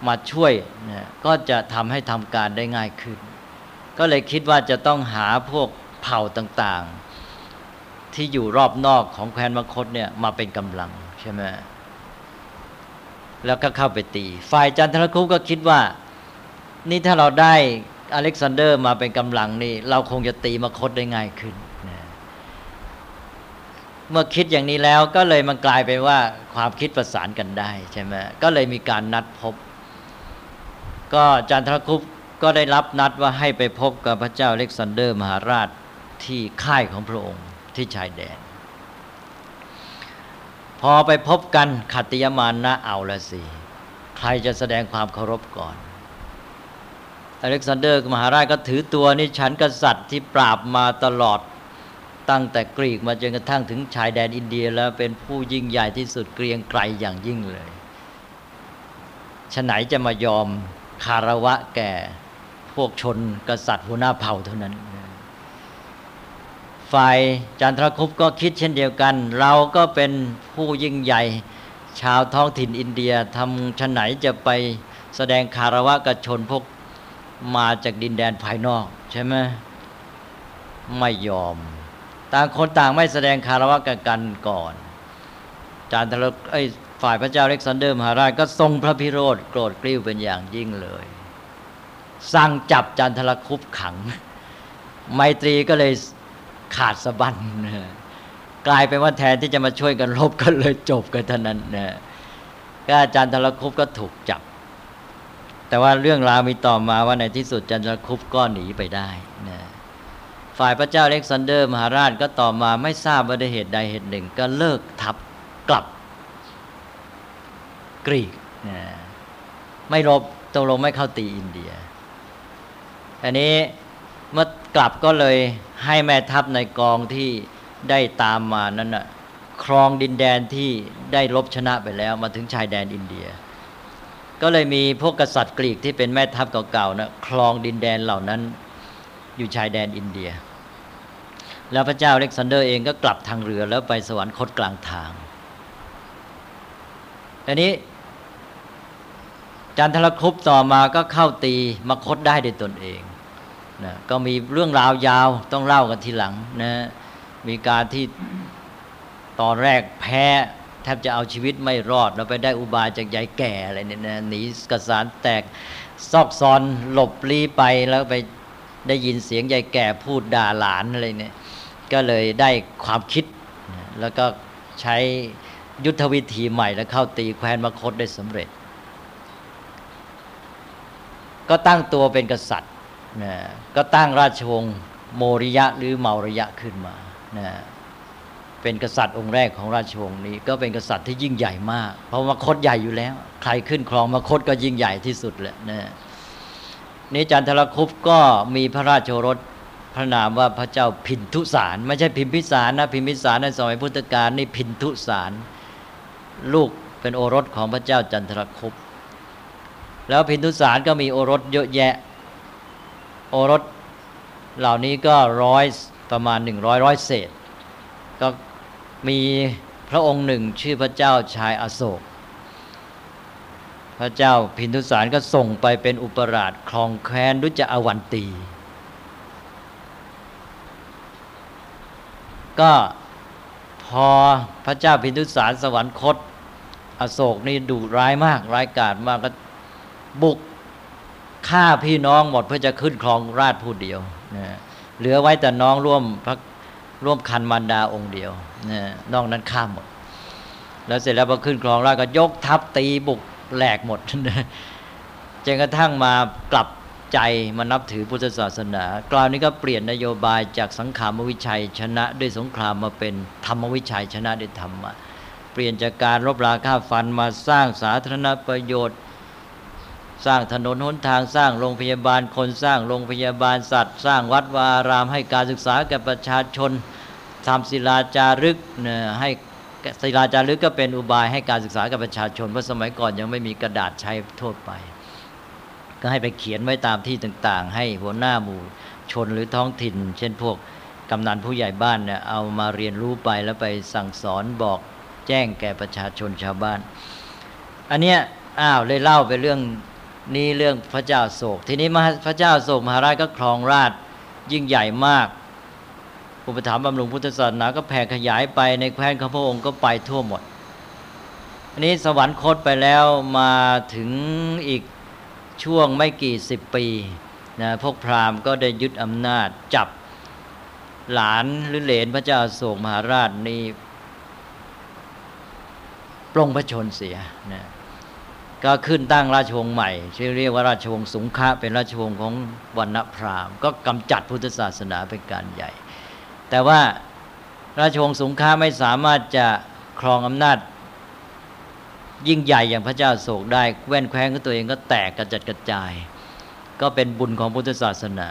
S2: มาช่วยนะก็จะทำให้ทำการได้ง่ายขึ้น ก็เลยคิดว่าจะต้องหาพวกเผ่าต่างๆ ที่อยู่รอบนอกของแคว้นมคตเนี่ยมาเป็นกำลังใช่ไหมแล้วก็เข้าไปตี ฝ่ายจันทรคุก็คิดว่า นี่ถ้าเราได้ อเล็กซานเดอร์มาเป็นกำลังนี่ เราคงจะตีมาคดได้ง่ายขึ้นนะเมื่อคิดอย่างนี้แล้วก็เลยมันกลายไปว่าความคิดประสานกันได้ใช่ไหมก็เลยมีการนัดพบ ก็จันทรคุปก็ได้รับนัดว่าให้ไปพบกับพระเจ้าอเล็กซานเดอร์ มหาราชที่ค่ายของพระองค์ที่ชายแดน พอไปพบกันขัตติยมานนะเอาละสิ ใครจะแสดงความเคารพก่อน อเล็กซานเดอร์มหาราชก็ถือตัวนี่ฉันกษัตริย์ที่ปราบมาตลอดตั้งแต่กรีกมาจนกระทั่งถึงชายแดนอินเดียแล้วเป็นผู้ยิ่งใหญ่ที่สุดเกรียงไกรอย่างยิ่งเลยฉไหนจะมายอมคารวะแก่พวกชนกษัตริย์หัวหน้าเผ่าเท่านั้น ฝ่ายจันทรคุปก็คิดเช่นเดียวกัน เราก็เป็นผู้ยิ่งใหญ่ชาวท้องถิ่นอินเดียทำฉไหนจะไปแสดงคารวะกับชนพวก มาจากดินแดนภายนอกใช่ไหมไม่ยอม ต่างคนต่างไม่แสดงคารวะกันกันก่อน จารย์ทรไอ้ฝ่ายพระเจ้าเล็กซานเดอร์มหาราชก็ทรงพระพิโรธโกรธกริ้วเป็นอย่างยิ่งเลย สั่งจับจันทรคุปขัง ไมตรีก็เลยขาดสะบั้นกลายเป็นว่าแทนที่จะมาช่วยกันรบก็เลยจบกันเท่านั้นนะก็อาจารย์ทรคุปก็ถูกจับ แต่ว่าเรื่องราวมีต่อมาว่าในที่สุดจันทรคุปก็หนีไปได้นะฝ่ายพระเจ้าเล็กซานเดอร์มหาราชก็ต่อมาไม่ทราบว่าด้วยเหตุใดเหตุหนึ่ง ก็เลิกทับกลับกรีกนะไม่รบตกลงไม่เข้าตีอินเดีย อันนี้เมื่อกลับก็เลยให้แม่ทัพในกองที่ได้ตามมานั้นนะครองดินแดนที่ได้รบชนะไปแล้วมาถึงชายแดนอินเดีย ก็เลยมีพวกกษัตริย์กรีกที่เป็นแม่ทัพเก่าๆนะครองดินแดนเหล่านั้นอยู่ชายแดนอินเดีย แล้วพระเจ้าอเล็กซานเดอร์เองก็กลับทางเรือแล้วไปสวรรคตกลางทางอันนี้จันทรคุปต์ต่อมาก็เข้าตีมคธได้ด้วยตนเองนะก็มีเรื่องราวยาวต้องเล่ากันทีหลังนะมีการที่ตอนแรกแพ้ ทบจะเอาชีวิตไม่รอดแล้วไปได้อุบายจากยายแก่อะไรเนี่ยนะหนีกระสานแตกซอกซอนหลบลี้ไปแล้วไปได้ยินเสียงยายแก่พูดด่าหลานอะไรเนี่ย ก็เลยได้ความคิด แล้วก็ใช้ยุทธวิธีใหม่แล้วเข้าตีแคว้นมคตได้สำเร็จ ก็ตั้งตัวเป็นกษัตริย์นะก็ตั้งราชวงศ์โมริยะหรือเมาริยะขึ้นมานะ เป็นกษัตริย์องค์แรกของราชวงศ์นี้ ก็เป็นกษัตริย์ที่ยิ่งใหญ่มาก เพราะมาคตใหญ่อยู่แล้ว ใครขึ้นครองมาคตก็ยิ่งใหญ่ที่สุดแหละนะนี่จันทรคุปก็มีพระราชโอรสพระนามว่าพระเจ้าพินทุสาร ไม่ใช่พิมพิสารนะพิมพิสารในสมัยพุทธกาลนี่พินทุสาร ลูกเป็นโอรสของพระเจ้าจันทรคุปแล้วพินทุสารก็มีโอรสเยอะแยะ โอรสเหล่านี้ก็ร้อยประมาณหนึ่งร้อยร้อยเศษ ก็ มีพระองค์หนึ่งชื่อพระเจ้าชายอโศก พระเจ้าพินทุสารก็ส่งไปเป็นอุปราชครองแคว้นดุจอวันตี ก็พอพระเจ้าพินทุสารสวรรคต อโศกนี่ดุร้ายมากร้ายกาจมากก็บุกฆ่าพี่น้องหมดเพื่อจะขึ้นครองราชผู้เดียวนะเหลือไว้แต่น้องร่วมพระ ร่วมคันมารดาองค์เดียวนะนอกนั้นฆ่าหมด แล้วเสร็จแล้วพอขึ้นครองราชก็ยกทัพตีบุกแหลกหมดจนกระทั่งมากลับใจมานับถือพุทธศาสนา กล่าวนี้ก็เปลี่ยนนโยบายจากสังขารวิชัยชนะด้วยสงครามมาเป็นธรรมวิชัยชนะด้วยธรรมะเปลี่ยนจากการรบราฆ่าฟันมาสร้างสาธารณประโยชน์ สร้างถนนหนทางสร้างโรงพยาบาลคนสร้างโรงพยาบาลสัตว์ สร้างวัดวารามให้การศึกษาแก่ประชาชนทำศิลาจารึกเนี่ยให้ศิลาจารึกก็เป็นอุบายให้การศึกษากับประชาชนเพราะสมัยก่อนยังไม่มีกระดาษใช้ทั่วไป ก็ให้ไปเขียนไว้ตามที่ต่างๆ ให้หัวหน้าหมู่ชนหรือท้องถิ่น เช่นพวกกำนันผู้ใหญ่บ้านเนี่ยเอามาเรียนรู้ไปแล้วไปสั่งสอนบอกแจ้งแก่ประชาชนชาวบ้าน อันเนี้ยอ้าวเลยเล่าไปเรื่อง นี่เรื่องพระเจ้าโศก ทีนี้พระเจ้าโศกมหาราชก็ครองราชยิ่งใหญ่มาก อุปถัมภ์บำรุงพุทธศาสนาก็แผ่ขยายไปในแคว้นข้าพระองค์ก็ไปทั่วหมด อันนี้สวรรคตไปแล้วมาถึงอีกช่วงไม่กี่สิบปีนะพวกพราหมณ์ก็ได้ยึดอำนาจจับหลานหรือเหลนพระเจ้าโศกมหาราชนี่ปลงพระชนเสียนะ ก็ขึ้นตั้งราชวงศ์ใหม่ชื่อเรียกว่าราชวงศ์สุงฆะเป็นราชวงศ์ของวรรณพราหมณ์ ก็กำจัดพุทธศาสนาเป็นการใหญ่ แต่ว่าราชวงศ์สุงฆะไม่สามารถจะครองอำนาจ ยิ่งใหญ่อย่างพระเจ้าโศกได้แว่นแคว้นของตัวเองก็แตกกระจัดกระจาย ก็เป็นบุญของพุทธศาสนา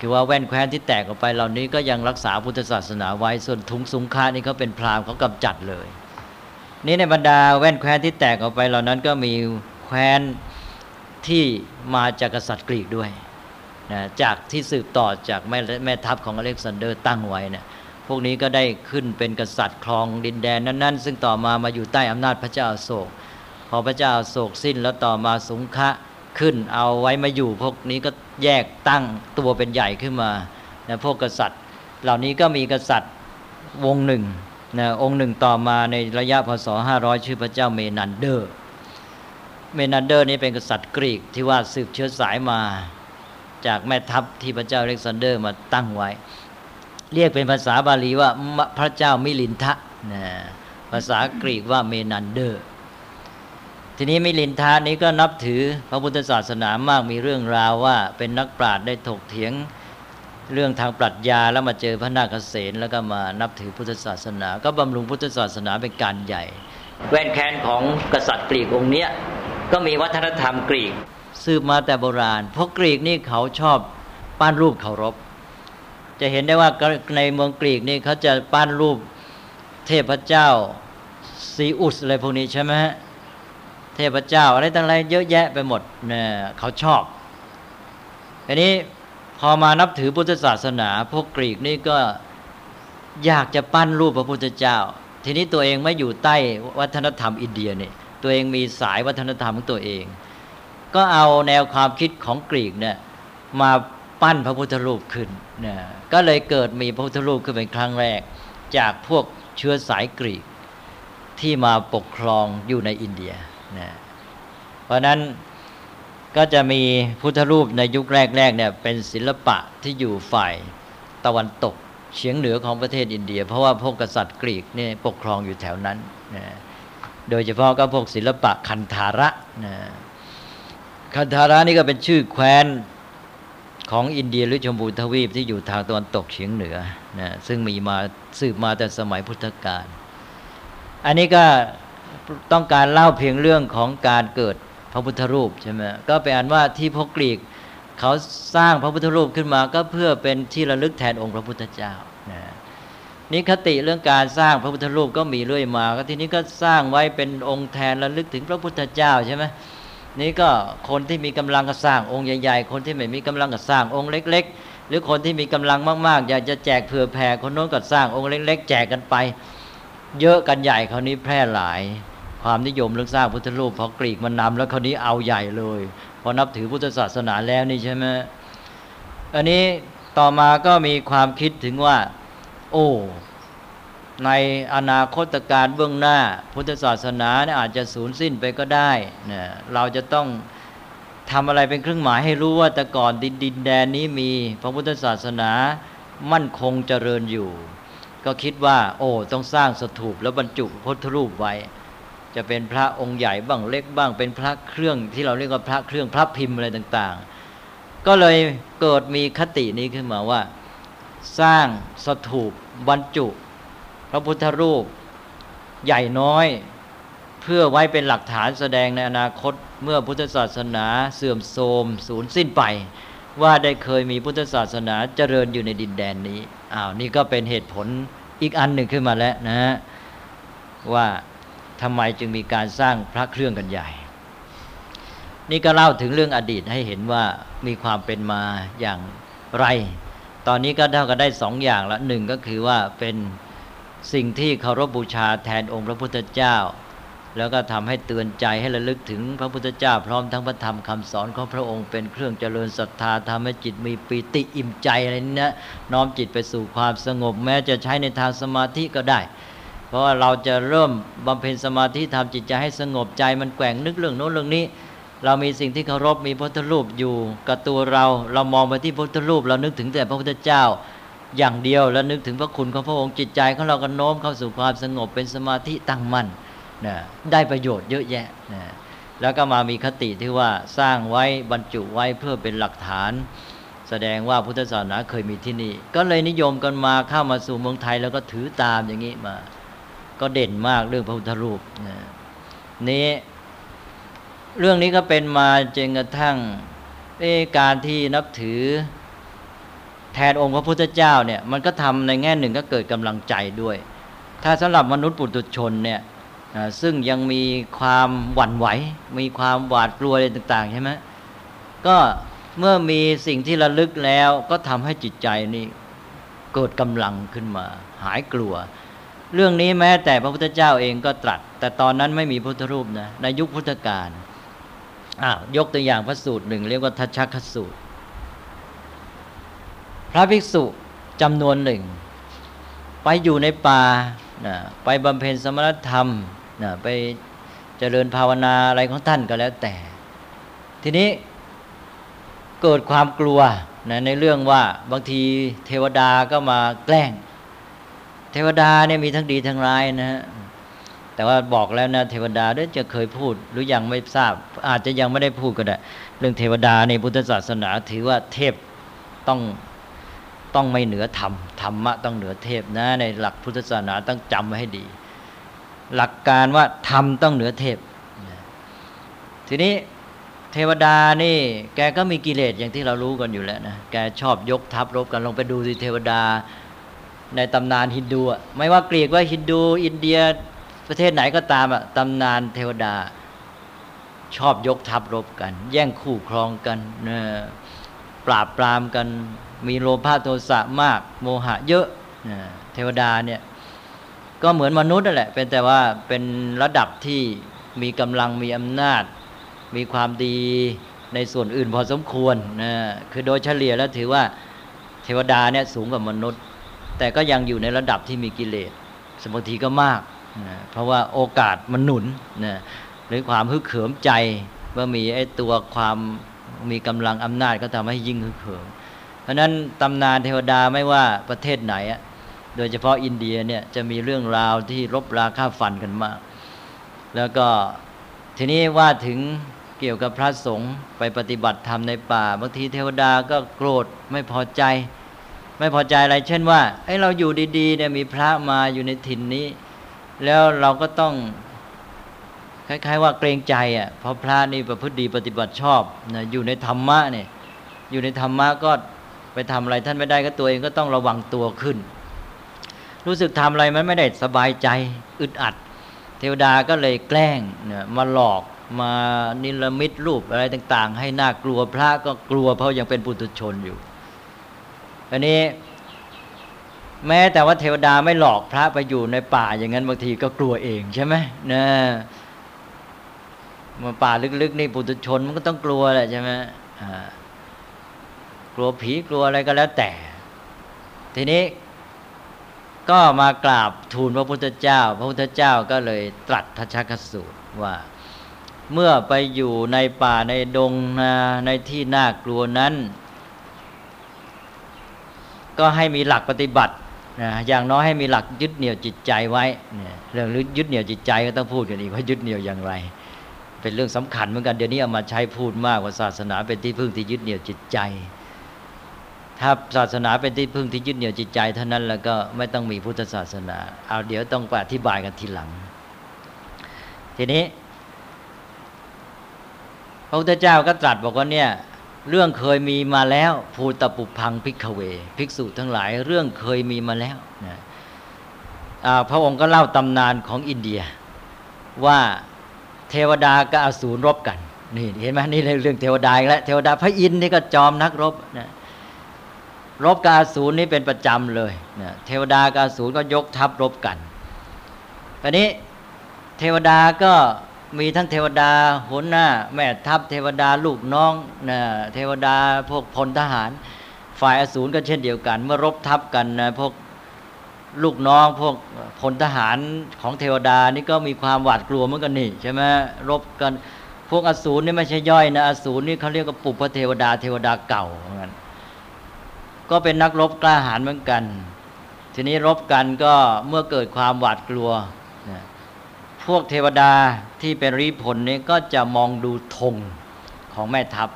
S2: คือว่าแว่นแคว้นที่แตกออกไปเหล่านี้ก็ยังรักษาพุทธศาสนาไว้ส่วนทุงสุงค่านี่เขาเป็นพราหมณ์เขากำจัดเลย นี่ในบรรดาแว่นแคว้นที่แตกออกไปเหล่านั้นก็มีแคว้นที่มาจากกษัตริย์กรีกด้วยนะจากที่สืบต่อจากแม่แม่ทัพของอเล็กซานเดอร์ตั้งไว้นะพวกนี้ก็ได้ขึ้นเป็นกษัตริย์ครองดินแดนนั้น ๆ ซึ่งต่อมามาอยู่ใต้อำนาจพระเจ้าโศก พอพระเจ้าโศกสิ้นแล้วต่อมาสงคะขึ้นเอาไว้มาอยู่พวกนี้ก็แยกตั้งตัวเป็นใหญ่ขึ้นมานะพวกกษัตริย์ เหล่านี้ก็มีกษัตริย์วงหนึ่ง นะองค์หนึ่งต่อมาในระยะพศ 500 ชื่อพระเจ้าเมนันเดอร์ เมนันเดอร์นี้เป็นกษัตริย์กรีกที่ว่าสืบเชื้อสายมาจากแม่ทัพที่พระเจ้าอเล็กซานเดอร์มาตั้งไว้ เรียกเป็นภาษาบาลีว่าพระเจ้ามิลินทะนะภาษากรีกว่าเมนันเดอร์ ทีนี้มิลินทานี้ก็นับถือพระพุทธศาสนามากมีเรื่องราวว่าเป็นนักปราชญ์ได้ถกเถียง เรื่องทางปรัชญาแล้วมาเจอพระนาคเสนแล้วก็มานับถือพุทธศาสนา ก็บำรุงพุทธศาสนาเป็นการใหญ่แว่นแค้นของกษัตริย์กรีกองค์นี้ก็มีวัฒนธรรมกรีกสืบมาแต่โบราณ เพราะกรีกนี่เขาชอบปั้นรูปเคารพ จะเห็นได้ว่าในเมืองกรีกนี่เขาจะปั้นรูปเทพเจ้าซีอุสอะไรพวกนี้ใช่ไหมฮะเทพเจ้าอะไรต่างๆเยอะแยะไปหมดเนี่ยเขาชอบอันนี้ พอมานับถือพุทธศาสนาพวกกรีกนี่ก็อยากจะปั้นรูปพระพุทธเจ้า ทีนี้ตัวเองไม่อยู่ใต้วัฒนธรรมอินเดียนี่ตัวเองมีสายวัฒนธรรมของตัวเอง ก็เอาแนวความคิดของกรีกเนี่ยมาปั้นพระพุทธรูปขึ้นนะก็เลยเกิดมีพระพุทธรูปขึ้นเป็นครั้งแรก จากพวกเชื้อสายกรีกที่มาปกครองอยู่ในอินเดียนะเพราะนั้น ก็จะมีพุทธรูปในยุคแรกๆเนี่ยเป็นศิลปะที่อยู่ฝ่ายตะวันตกเฉียงเหนือของประเทศอินเดีย เพราะว่าพวกกษัตริย์กรีกนี่ปกครองอยู่แถวนั้นนะโดยเฉพาะก็พวกศิลปะคันธาระนะคันธาระนี่ก็เป็นชื่อแคว้นของอินเดียหรือชมพูทวีปที่อยู่ทางตะวันตกเฉียงเหนือนะซึ่งมีมาสืบมาแต่สมัยพุทธกาลอันนี้ก็ต้องการเล่าเพียงเรื่องของการเกิด พระพุทธรูปใช่ไหมก็เป็นอันว่าที่พวกกรีกเขาสร้างพระพุทธรูปขึ้นมาก็เพื่อเป็นที่ระลึกแทนองค์พระพุทธเจ้านะนี่คติเรื่องการสร้างพระพุทธรูปก็มีเรื่อยมา ก็ทีนี้ก็สร้างไว้เป็นองค์แทนระลึกถึงพระพุทธเจ้าใช่ไหมนี่ก็คนที่มีกำลังก็สร้างองค์ใหญ่ ๆ คนที่ไม่มีกำลังก็สร้างองค์เล็ก ๆ หรือคนที่มีกำลังมากๆ อยากจะแจกเผื่อแผ่คนโน้นก็สร้างองค์เล็ก ๆ แจกกันไป เยอะกันใหญ่คราวนี้แพร่หลาย ความนิยมเรื่องสร้างพุทธรูปพอกรีกมันนำแล้วคราวนี้เอาใหญ่เลยพอนับถือพุทธศาสนาแล้วนี่ใช่ไหมอันนี้ต่อมาก็มีความคิดถึงว่า โอ้ในอนาคตการเบื้องหน้า พุทธศาสนาเนี่ยอาจจะสูญสิ้นไปก็ได้เนี่ยเราจะต้องทำอะไรเป็นเครื่องหมายให้รู้ว่าแต่ก่อนดินดินแดนนี้มีพระพุทธศาสนามั่นคงเจริญอยู่ ก็คิดว่า โอ้ ต้องสร้างสถูปแล้วบรรจุพุทธรูปไว้ จะเป็นพระองค์ใหญ่บ้างเล็กบ้าง เป็นพระเครื่องที่เราเรียกว่าพระเครื่องพระพิมพ์อะไรต่าง ๆ ก็เลยเกิดมีคตินี้ขึ้นมาว่า สร้างสถูปบรรจุ พระพุทธรูปใหญ่น้อย เพื่อไว้เป็นหลักฐานแสดงในอนาคตเมื่อพุทธศาสนาเสื่อมโทรมสูญสิ้นไป ว่าได้เคยมีพุทธศาสนาเจริญอยู่ในดินแดนนี้อ้าวนี่ก็เป็นเหตุผลอีกอันหนึ่งขึ้นมาแล้วนะว่า ทำไมจึงมีการสร้างพระเครื่องกันใหญ่ นี่ก็เล่าถึงเรื่องอดีตให้เห็นว่ามีความเป็นมาอย่างไร ตอนนี้ก็เท่ากันได้สองอย่างละหนึ่งก็คือว่าเป็นสิ่งที่เคารพบูชาแทนองค์พระพุทธเจ้า แล้วก็ทำให้เตือนใจให้ระลึกถึงพระพุทธเจ้า พร้อมทั้งพระธรรมคำสอนของพระองค์เป็นเครื่องเจริญศรัทธาทำให้จิตมีปีติอิ่มใจอะไรนี้นะน้อมจิตไปสู่ความสงบ แม้จะใช้ในทางสมาธิก็ได้ เพราะว่าเราจะเริ่มบำเพ็ญสมาธิทำจิตใจให้สงบใจมันแกว่งนึกเรื่องโน้นเรื่องนี้ เรามีสิ่งที่เคารพมีพุทธรูปอยู่กับตัวเราเรามองไปที่พุทธรูปเรานึกถึงแต่พระพุทธเจ้าอย่างเดียวแล้วนึกถึงพระคุณของพระองค์จิตใจของเราก็โน้มเข้าสู่ความสงบเป็นสมาธิตั้งมั่นนะได้ประโยชน์เยอะแยะนะแล้วก็มามีคติที่ว่าสร้างไว้บรรจุไว้เพื่อเป็นหลักฐาน แสดงว่าพุทธศาสนาเคยมีที่นี่ ก็เลยนิยมกันมาเข้ามาสู่เมืองไทยแล้วก็ถือตามอย่างนี้มา ก็เด่นมากเรื่องพระพุทธรูปนี้ เรื่องนี้ก็เป็นมาจนกระทั่งการที่นับถือแทนองค์พระพุทธเจ้าเนี่ยมันก็ทำในแง่หนึ่งก็เกิดกำลังใจด้วย ถ้าสำหรับมนุษย์ปุถุชนเนี่ยซึ่งยังมีความหวั่นไหว มีความหวาดกลัวอะไรต่าง ๆ ใช่ไหมก็เมื่อมีสิ่งที่ระลึกแล้วก็ทำให้จิตใจนี่เกิดกำลังขึ้นมา หายกลัว เรื่องนี้แม้แต่พระพุทธเจ้าเองก็ตรัส แต่ตอนนั้นไม่มีพุทธรูปนะในยุคพุทธกาลอ้าวยกตัวอย่างพระสูตรหนึ่งเรียกว่าทัชชคสูตร พระภิกษุจำนวนหนึ่ง ไปอยู่ในป่านะไปบำเพ็ญสมณธรรมนะไปเจริญภาวนาอะไรของท่านก็แล้วแต่ ทีนี้เกิดความกลัวนะในเรื่องว่าบางทีเทวดาก็มาแกล้ง เทวดาเนี่ยมีทั้งดีทั้งร้ายนะฮะแต่ว่าบอกแล้วนะเทวดาด้วยจะเคยพูดหรือยังไม่ทราบ อาจจะยังไม่ได้พูดก็ได้ เรื่องเทวดาในพุทธศาสนาถือว่าเทพต้องต้องไม่เหนือธรรมธรรมะต้องเหนือเทพนะ ในหลักพุทธศาสนาต้องจำไว้ให้ดี หลักการว่าธรรมต้องเหนือเทพ ทีนี้เทวดานี่ แกก็มีกิเลสอย่างที่เรารู้กันอยู่แล้วนะแกชอบยกทัพรบกันลองไปดูสิเทวดา ในตำนานฮินดูไม่ว่ากรีกว่าฮินดู อินเดียประเทศไหนก็ตามอะตำนานเทวดา ชอบยกทัพรบกัน แย่งคู่ครองกันนะปราบปรามกัน มีโลภะโทสะมาก โมหะเยอะนะเทวดาเนี่ยก็เหมือนมนุษย์นั่นแหละ เป็นแต่ว่าเป็นระดับที่มีกำลังมีอำนาจ มีความดีในส่วนอื่นพอสมควรนะคือโดยเฉลี่ยแล้วถือว่าเทวดาเนี่ยสูงกว่ามนุษย์ แต่ก็ยังอยู่ในระดับที่มีกิเลสสมบทีก็มากนะเพราะว่าโอกาสมันหนุนนะหรือความฮึกเหิมใจเมื่อมีไอ้ตัวความมีกำลังอำนาจก็ทำให้ยิ่งฮึกเหิมเพราะนั้นตำนานเทวดาไม่ว่าประเทศไหนโดยเฉพาะอินเดียเนี่ยจะมีเรื่องราวที่รบราฆ่าฟันกันมาก แล้วก็ทีนี้ว่าถึงเกี่ยวกับพระสงฆ์ไปปฏิบัติธรรมในป่าบางทีเทวดาก็โกรธไม่พอใจ ไม่พอใจอะไร เช่นว่าไอ้เราอยู่ดีๆเนี่ยมีพระมาอยู่ในถิ่นนี้ แล้วเราก็ต้องคล้ายๆว่าเกรงใจอะเพราะพระนี่ประพฤติดีปฏิบัติชอบนะอยู่ในธรรมะเนี่ยอยู่ในธรรมะก็ไปทำอะไรท่านไม่ได้ก็ตัวเองก็ต้องระวังตัวขึ้น รู้สึกทำอะไรมันไม่ได้สบายใจอึดอัด เทวดาก็เลยแกล้งเนี่ยมาหลอกมานิลมิตรูปอะไรต่าง ๆ ให้น่ากลัวพระก็กลัวเพราะยังเป็นปุถุชนอยู่ อันนี้แม้แต่ว่าเทวดาไม่หลอกพระไปอยู่ในป่าอย่างนั้นบางทีก็กลัวเองใช่ไหมนะมาป่าลึกๆนี่ปุถุชนมันก็ต้องกลัวแหละใช่ไหมกลัวผีกลัวอะไรก็แล้วแต่ ทีนี้ก็มากราบทูลพระพุทธเจ้า พระพุทธเจ้าก็เลยตรัสทัชกสูตรว่า เมื่อไปอยู่ในป่าในดงนาในที่น่ากลัวนั้น ก็ให้มีหลักปฏิบัตินะอย่างน้อยให้มีหลักยึดเหนี่ยวจิตใจไว้เนี่ยเรื่องยึดเหนี่ยวจิตใจก็ต้องพูดกันอีกว่ายึดเหนี่ยวอย่างไร เป็นเรื่องสำคัญเหมือนกันเดี๋ยวนี้เอามาใช้พูดมากว่าศาสนาเป็นที่พึ่งที่ยึดเหนี่ยวจิตใจ ถ้าศาสนาเป็นที่พึ่งที่ยึดเหนี่ยวจิตใจ เท่านั้นแล้วก็ไม่ต้องมีพุทธศาสนา เอาเดี๋ยวต้องอธิบายกันทีหลัง ทีนี้พระพุทธเจ้าก็ตรัสบอกว่าเนี่ย เรื่องเคยมีมาแล้วภูตปุพังพิกเว ภิกษุทั้งหลาย เรื่องเคยมีมาแล้วนะพระองค์ก็เล่าตำนานของอินเดีย ว่าเทวดากับอสูรรบกันนี่เห็นไหมนี่เรื่องเทวดาแล้วเทวดาพระอินทร์นี่ก็จอมนักรบนะรบกับอสูรนี่เป็นประจำเลยนะเทวดากับอสูรก็ยกทัพรบกันตอนนี้เทวดาก็ มีทั้งเทวดาหัวหน้า แม่ทัพเทวดาลูกน้องนะเทวดาพวกพลทหาร ฝ่ายอสูรก็เช่นเดียวกัน เมื่อรบทับกันนะพวกลูกน้องพวกพลทหารของเทวดานี่ก็มีความหวาดกลัวเหมือนกันนี่ใช่ไหมรบกันพวกอสูรนี่ไม่ใช่ย่อยนะอสูรนี่เขาเรียกว่าปุพระเทวดาเทวดาเก่าเหมือนกันก็เป็นนักรบกล้าหาญเหมือนกัน ทีนี้รบกันก็เมื่อเกิดความหวาดกลัว พวกเทวดาที่เป็นริผลนี้ก็จะมองดูธงของแม่ทัพ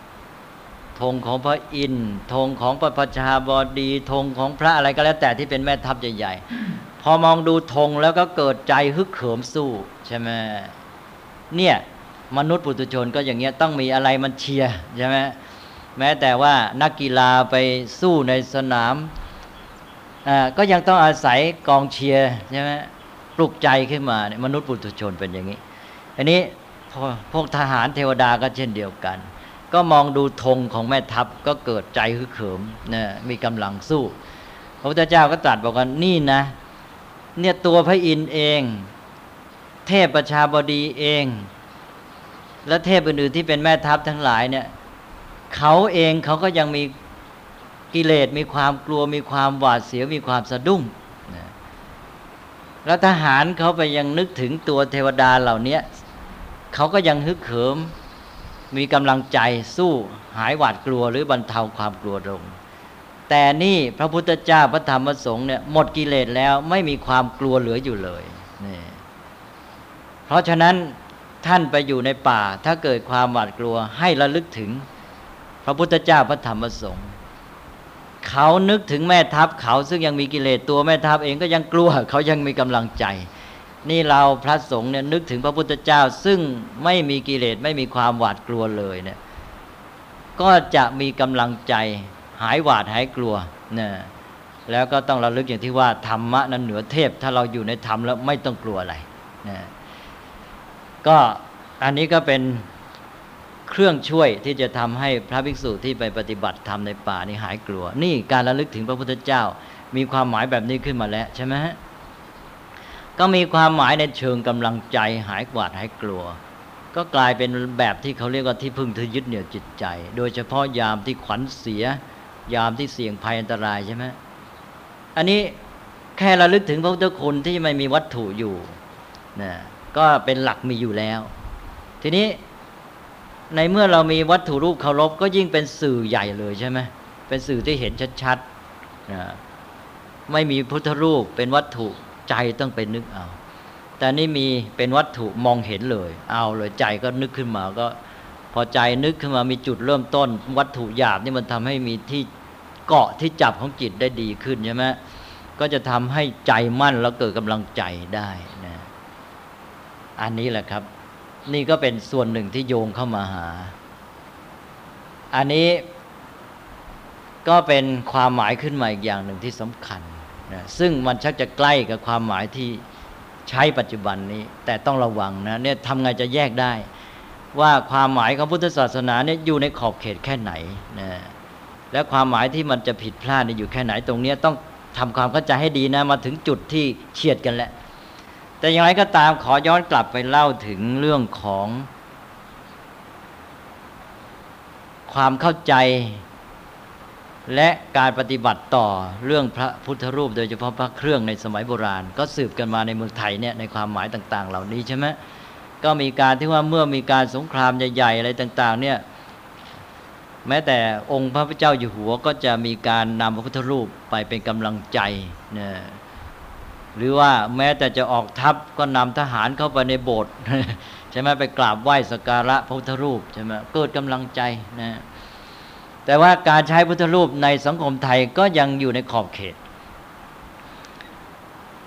S2: ธงของพระอินทร์ธงของพระประชาบดีธงของพระอะไรก็แล้วแต่ที่เป็นแม่ทัพใหญ่ๆ พอมองดูธงแล้วก็เกิดใจฮึกเหิมสู้ใช่ไหมเนี่ยมนุษย์ปุถุชนก็อย่างเงี้ยต้องมีอะไรมันเชียร์ใช่ไหมแม้แต่ว่านักกีฬาไปสู้ในสนามก็ยังต้องอาศัยกองเชียร์ใช่ไหม ปลุกใจขึ้นมาเนี่ยมนุษย์ปุถุชนเป็นอย่างนี้ อันนี้พวกทหารเทวดาก็เช่นเดียวกัน ก็มองดูธงของแม่ทัพก็เกิดใจฮึกเหิมนะมีกำลังสู้พระพุทธเจ้าก็ตรัสบอกว่านี่นะ เนี่ยตัวพระอินทร์เอง เทพประชาบดีเอง และเทพอื่นๆที่เป็นแม่ทัพทั้งหลายเนี่ยเขาเองเขาก็ยังมีกิเลสมีความกลัวมีความหวาดเสียวมีความสะดุ้ง แล้วทหารเขาไปยังนึกถึงตัวเทวดาเหล่านี้เขาก็ยังฮึกเหิม มีกำลังใจสู้หายหวาดกลัวหรือบรรเทาความกลัวลง แต่นี่พระพุทธเจ้าพระธรรมพระสงฆ์เนี่ยหมดกิเลสแล้วไม่มีความกลัวเหลืออยู่เลยนี่เพราะฉะนั้นท่านไปอยู่ในป่า ถ้าเกิดความหวาดกลัวให้ระลึกถึง พระพุทธเจ้าพระธรรมพระสงฆ์ เขานึกถึงแม่ทัพเขาซึ่งยังมีกิเลสตัวแม่ทัพเองก็ยังกลัวเขายังมีกำลังใจ นี่เราพระสงฆ์เนี่ยนึกถึงพระพุทธเจ้าซึ่งไม่มีกิเลสไม่มีความหวาดกลัวเลยเนี่ยก็จะมีกำลังใจหายหวาดหายกลัวนีแล้วก็ต้องระลึกอย่างที่ว่าธรรมะนั้นเหนือเทพ ถ้าเราอยู่ในธรรมแล้วไม่ต้องกลัวอะไรนะก็อันนี้ก็เป็น เครื่องช่วยที่จะทำให้พระภิกษุที่ไปปฏิบัติธรรมในป่านี่หายกลัว นี่การระลึกถึงพระพุทธเจ้า มีความหมายแบบนี้ขึ้นมาแล้วใช่ไหมฮะก็มีความหมายในเชิงกำลังใจหายกวาดหายกลัว ก็กลายเป็นแบบที่เขาเรียกว่าที่พึ่งที่ยึดเหนี่ยวจิตใจ โดยเฉพาะยามที่ขวัญเสีย ยามที่เสี่ยงภัยอันตรายใช่ไหมอันนี้แค่ระลึกถึงพระพุทธคุณที่ไม่มีวัตถุอยู่นะก็เป็นหลักมีอยู่แล้ว ทีนี้ ในเมื่อเรามีวัตถุรูปเคารพก็ยิ่งเป็นสื่อใหญ่เลยใช่ไหมเป็นสื่อที่เห็นชัดๆนะไม่มีพุทธรูปเป็นวัตถุใจต้องไปนึกเอา แต่นี่มีเป็นวัตถุมองเห็นเลย เอาเลยใจก็นึกขึ้นมาก็พอใจนึกขึ้นมามีจุดเริ่มต้น วัตถุหยาบนี่มันทำให้มีที่เกาะที่จับของจิตได้ดีขึ้นใช่ไหมก็จะทำให้ใจมั่นแล้วเกิดกำลังใจได้นะอันนี้แหละครับ นี่ก็เป็นส่วนหนึ่งที่โยงเข้ามาหา อันนี้ก็เป็นความหมายขึ้นมาอีกอย่างหนึ่งที่สำคัญนะซึ่งมันชักจะใกล้กับความหมายที่ใช้ปัจจุบันนี้ แต่ต้องระวังนะเนี่ยทำไงจะแยกได้ ว่าความหมายของพุทธศาสนาเนี่ยอยู่ในขอบเขตแค่ไหนนะและความหมายที่มันจะผิดพลาดอยู่แค่ไหนตรงนี้ต้องทำความเข้าใจให้ดีนะมาถึงจุดที่เฉียดกันแล้ว แต่อย่างไรก็ตามขอย้อนกลับไปเล่าถึงเรื่องของ ความเข้าใจ และการปฏิบัติต่อเรื่องพระพุทธรูป โดยเฉพาะพระเครื่องในสมัยโบราณ ก็สืบกันมาในเมืองไทยเนี่ยในความหมายต่าง ๆ เหล่านี้ใช่ไหมก็มีการที่ว่าเมื่อมีการสงครามใหญ่ๆอะไรต่าง ๆ เนี่ยแม้แต่องค์พระพุทธเจ้าอยู่หัวก็จะมีการนำพระพุทธรูปไปเป็นกำลังใจเนี่ย หรือว่าแม้แต่จะออกทัพก็นำทหารเข้าไปในโบสถ์ใช่ไหมไปกราบไหว้สักการะพระพุทธรูปใช่ไหมเกิดกำลังใจนะแต่ว่าการใช้พุทธรูปในสังคมไทยก็ยังอยู่ในขอบเขต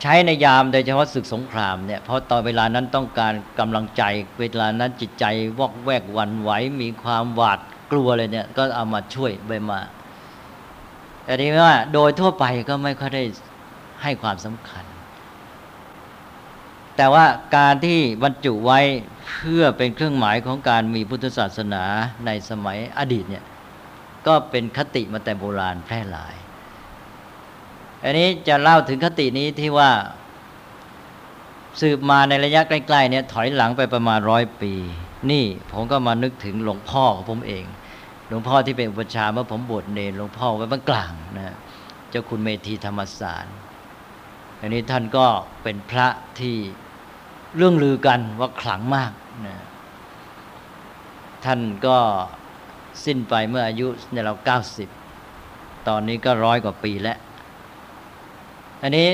S2: ใช้ในยามโดยเฉพาะศึกสงครามเนี่ยเพราะตอนเวลานั้นต้องการกำลังใจเวลานั้นจิตใจวอกแวกวันไหวมีความหวาดกลัวอะไรเนี่ยก็เอามาช่วยไปมาแต่ทีนี้ว่าโดยทั่วไปก็ไม่ค่อยได้ให้ความสำคัญ แต่ว่าการที่บรรจุไว้เพื่อเป็นเครื่องหมายของการมีพุทธศาสนาในสมัยอดีตเนี่ยก็เป็นคติมาแต่โบราณแพร่หลาย อันนี้จะเล่าถึงคตินี้ที่ว่าสืบมาในระยะใกล้ๆเนี่ยถอยหลังไปประมาณร้อยปี นี่ผมก็มานึกถึงหลวงพ่อของผมเอง หลวงพ่อที่เป็นอุปชาเมื่อผมบวชเนรหลวงพ่อไว้บ้านกลางนะเจ้าคุณเมธีธรรมสาร อันนี้ท่านก็เป็นพระที่ เรื่องลือกันว่าขลังมากนะท่านก็สิ้นไปเมื่ออายุในเราเก้าสิบตอนนี้ก็ร้อยกว่าปีแล้ว อันนี้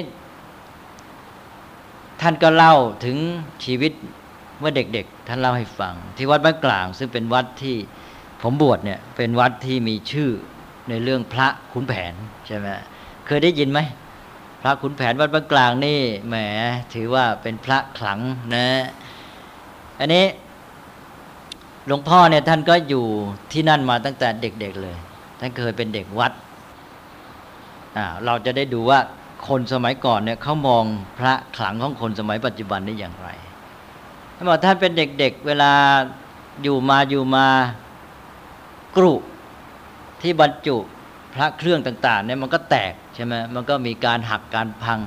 S2: ท่านก็เล่าถึงชีวิตเมื่อเด็กๆ ท่านเล่าให้ฟัง ที่วัดบ้านกลาง ซึ่งเป็นวัดที่ผมบวชเนี่ย เป็นวัดที่มีชื่อในเรื่องพระขุนแผนใช่ไหมเคยได้ยินไหม พระขุนแผนวัดบางกลางนี่แหมถือว่าเป็นพระขลังนะ อันนี้หลวงพ่อเนี่ยท่านก็อยู่ที่นั่นมาตั้งแต่เด็กๆเลย ท่านเคยเป็นเด็กวัดอ่าเราจะได้ดูว่าคนสมัยก่อนเนี่ยเขามองพระขลังของคนสมัยปัจจุบันนี้อย่างไรท่านบอกท่านเป็นเด็กๆเวลาอยู่มาอยู่มากรุที่บรรจุพระเครื่องต่าง ๆ เนี่ยมันก็แตก ใช่ไหมมันก็มีการหักการพัง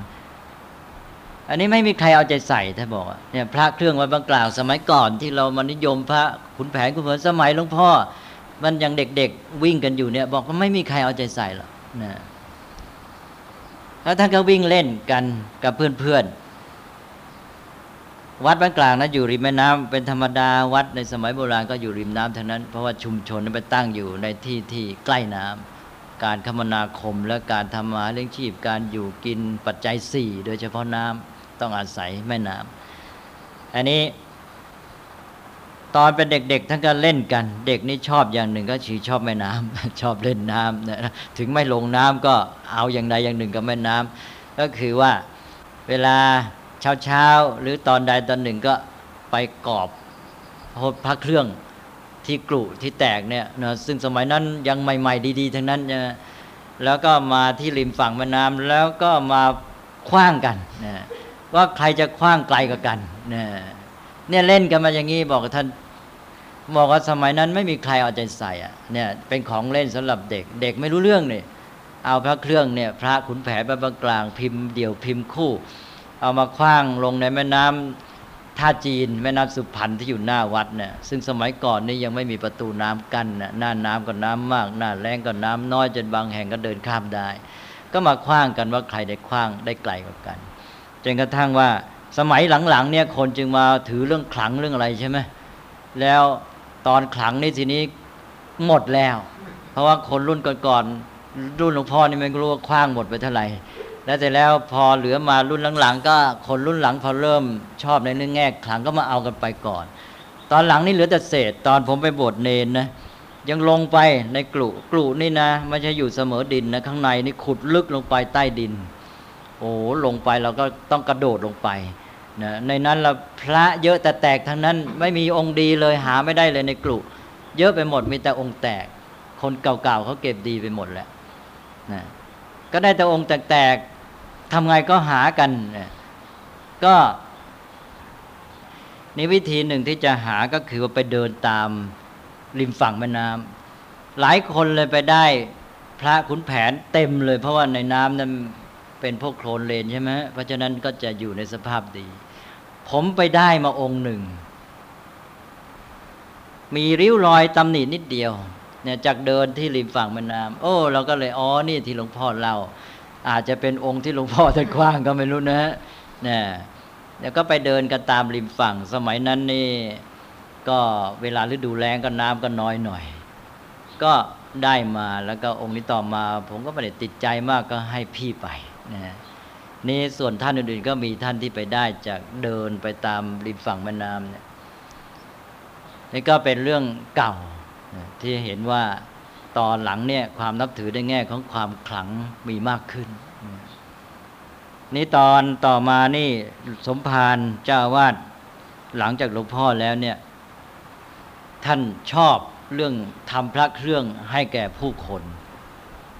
S2: อันนี้ไม่มีใครเอาใจใส่ท่านบอกเนี่ยพระเครื่องวัดบางกล่าวสมัยก่อนที่เรามานิยมพระขุนแผนขุนเผนสมัยหลวงพ่อ มันยังเด็กๆวิ่งกันอยู่เนี่ย บอกว่าไม่มีใครเอาใจใส่หรอกนะแล้วท่านก็วิ่งเล่นกันกับเพื่อนๆ วัดบ้านกลางนะอยู่ริมแม่น้ำเป็นธรรมดาวัดในสมัยโบราณก็อยู่ริมน้ำทั้งนั้น เพราะว่าชุมชนนั้นไปตั้งอยู่ในที่ที่ใกล้น้ำ การคมนาคมและการทำมาเลี้ยงชีพ การอยู่กินปัจจัยสี่โดยเฉพาะน้ำต้องอาศัยแม่น้ำอันนี้ ตอนเป็นเด็กๆท่านก็เล่นกัน เด็กนี่ชอบอย่างหนึ่งก็ชีชอบแม่น้ำชอบเล่นน้ำนะถึงไม่ลงน้ำก็เอาอย่างใดอย่างหนึ่งกับแม่น้ำก็คือว่าเวลาเช้าๆหรือตอนใดตอนหนึ่งก็ไปกอบพระเครื่อง ที่กลุที่แตกเนี่ยนะซึ่งสมัยนั้นยังใหม่ ๆ ดีๆ ทั้งนั้นนะแล้วก็มาที่ริมฝั่งแม่น้ำแล้วก็มาคว้างกันนะว่าใครจะคว้างไกลกว่ากันนะเนี่ยเล่นกันมาอย่างนี้บอกท่านบอกว่าสมัยนั้นไม่มีใครเอาใจใส่อะเนี่ยเป็นของเล่นสำหรับเด็ก เด็กไม่รู้เรื่องเนี่ยเอาพระเครื่องเนี่ยพระขุนแผนบางกลางพิมพ์เดี่ยวพิมพ์คู่ เอามาคว้างลงในแม่น้ำ ท่าจีนแม่น้ำสุพรรณที่อยู่หน้าวัดเนี่ยซึ่งสมัยก่อนนี่ยังไม่มีประตูน้ำกั้นนะหน้าน้ำก็น้ำมาก หน้าแรงก็น้ำน้อยจนบางแห่งก็เดินข้ามได้ ก็มาคว้างกันว่าใครได้คว้างได้ไกลกว่ากันจนกระทั่งว่าสมัยหลังๆเนี่ยคนจึงมาถือเรื่องขลังเรื่องอะไรใช่ไหมแล้วตอนขลังนี่ทีนี้หมดแล้ว เพราะว่าคนรุ่นก่อนๆรุ่นหลวงพ่อนี่ไม่รู้ว่าคว้างหมดไปเท่าไหร่ แล้วแต่แล้วพอเหลือมารุ่นหลังๆ ก็คนรุ่นหลังพอเริ่มชอบในเรื่องแง่ขลังก็มาเอากันไปก่อน ตอนหลังนี่เหลือแต่เศษ ตอนผมไปบวชเนนนะยังลงไปในกลุกลุนี่นะไม่ใช่อยู่เสมอดินนะข้างในนี่ขุดลึกลงไปใต้ดิน โอ้ลงไปเราก็ต้องกระโดดลงไปนะในนั้นเราพระเยอะแต่แตกทั้งนั้นไม่มีองค์ดีเลยหาไม่ได้เลยในกลุเยอะไปหมดมีแต่องค์แตก คนเก่าๆเขาเก็บดีไปหมดแหล้วนะก็ได้แต่องค์แตกๆ ทำไงก็หากัน ก็นี่วิธีหนึ่งที่จะหาก็คือว่าไปเดินตามริมฝั่งแม่น้ำหลายคนเลยไปได้พระขุนแผนเต็มเลย เพราะว่าในน้ำนั้นเป็นพวกโคลนเลนใช่ไหมเพราะฉะนั้นก็จะอยู่ในสภาพดี ผมไปได้มาองค์หนึ่ง มีริ้วรอยตำหนินิดเดียว เนี่ยจากเดินที่ริมฝั่งแม่น้ำโอ้ เราก็เลยอ๋อนี่ที่หลวงพ่อเล่า อาจจะเป็นองค์ที่หลวงพ่อท่านกว้างก็ไม่รู้นะเนี่ยแล้วก็ไปเดินกันตามริมฝั่ง สมัยนั้นนี่ ก็เวลาฤดูแล้งก็น้ำก็น้อยหน่อย ก็ได้มาแล้วก็องค์นี้ต่อมา ผมก็ไม่ได้ติดใจมากก็ให้พี่ไปนะนี่ส่วนท่านอื่นๆก็มีท่านที่ไปได้จากเดินไปตามริมฝั่งแม่น้ำเนี่ยนี่ก็เป็นเรื่องเก่าที่เห็นว่า ตอนหลังเนี่ยความนับถือในแง่ของความขลังมีมากขึ้น นี่ตอนต่อมานี่สมภารเจ้าวาดหลังจากหลวงพ่อแล้วเนี่ย ท่านชอบเรื่องทำพระเครื่องให้แก่ผู้คน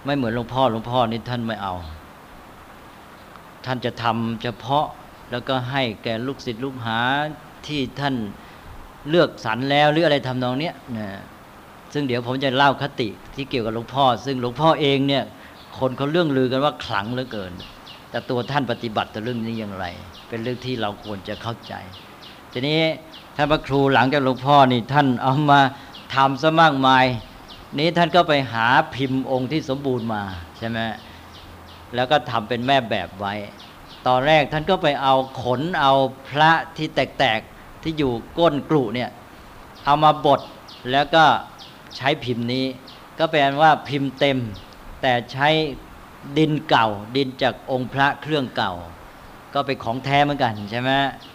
S2: ไม่เหมือนหลวงพ่อหลวงพ่อนี่ท่านไม่เอา ท่านจะทำเฉพาะแล้วก็ให้แก่ลูกศิษย์ลูกหาที่ท่านเลือกสรรแล้วหรืออะไรทำนองเนี้ยนะ ซึ่งเดี๋ยวผมจะเล่าคติที่เกี่ยวกับหลวงพ่อ ซึ่งหลวงพ่อเองเนี่ย คนเขาเรื่องลือกันว่าขลังเหลือเกิน แต่ตัวท่านปฏิบัติต่อเรื่องนี้อย่างไร เป็นเรื่องที่เราควรจะเข้าใจ ทีนี้ท่านพระครูหลังจากหลวงพ่อนี่ท่านเอามาทำซะมากมาย นี้ท่านก็ไปหาพิมพ์องค์ที่สมบูรณ์มาใช่ไหมแล้วก็ทำเป็นแม่แบบไว้ ตอนแรกท่านก็ไปเอาขนเอาพระที่แตกๆที่อยู่ก้นกลุเนี่ย เอามาบดแล้วก็ ใช้พิมพ์นี้ ก็แปลว่าพิมพ์เต็ม แต่ใช้ดินเก่า ดินจากองค์พระเครื่องเก่า ก็เป็นของแท้เหมือนกันใช่ไหม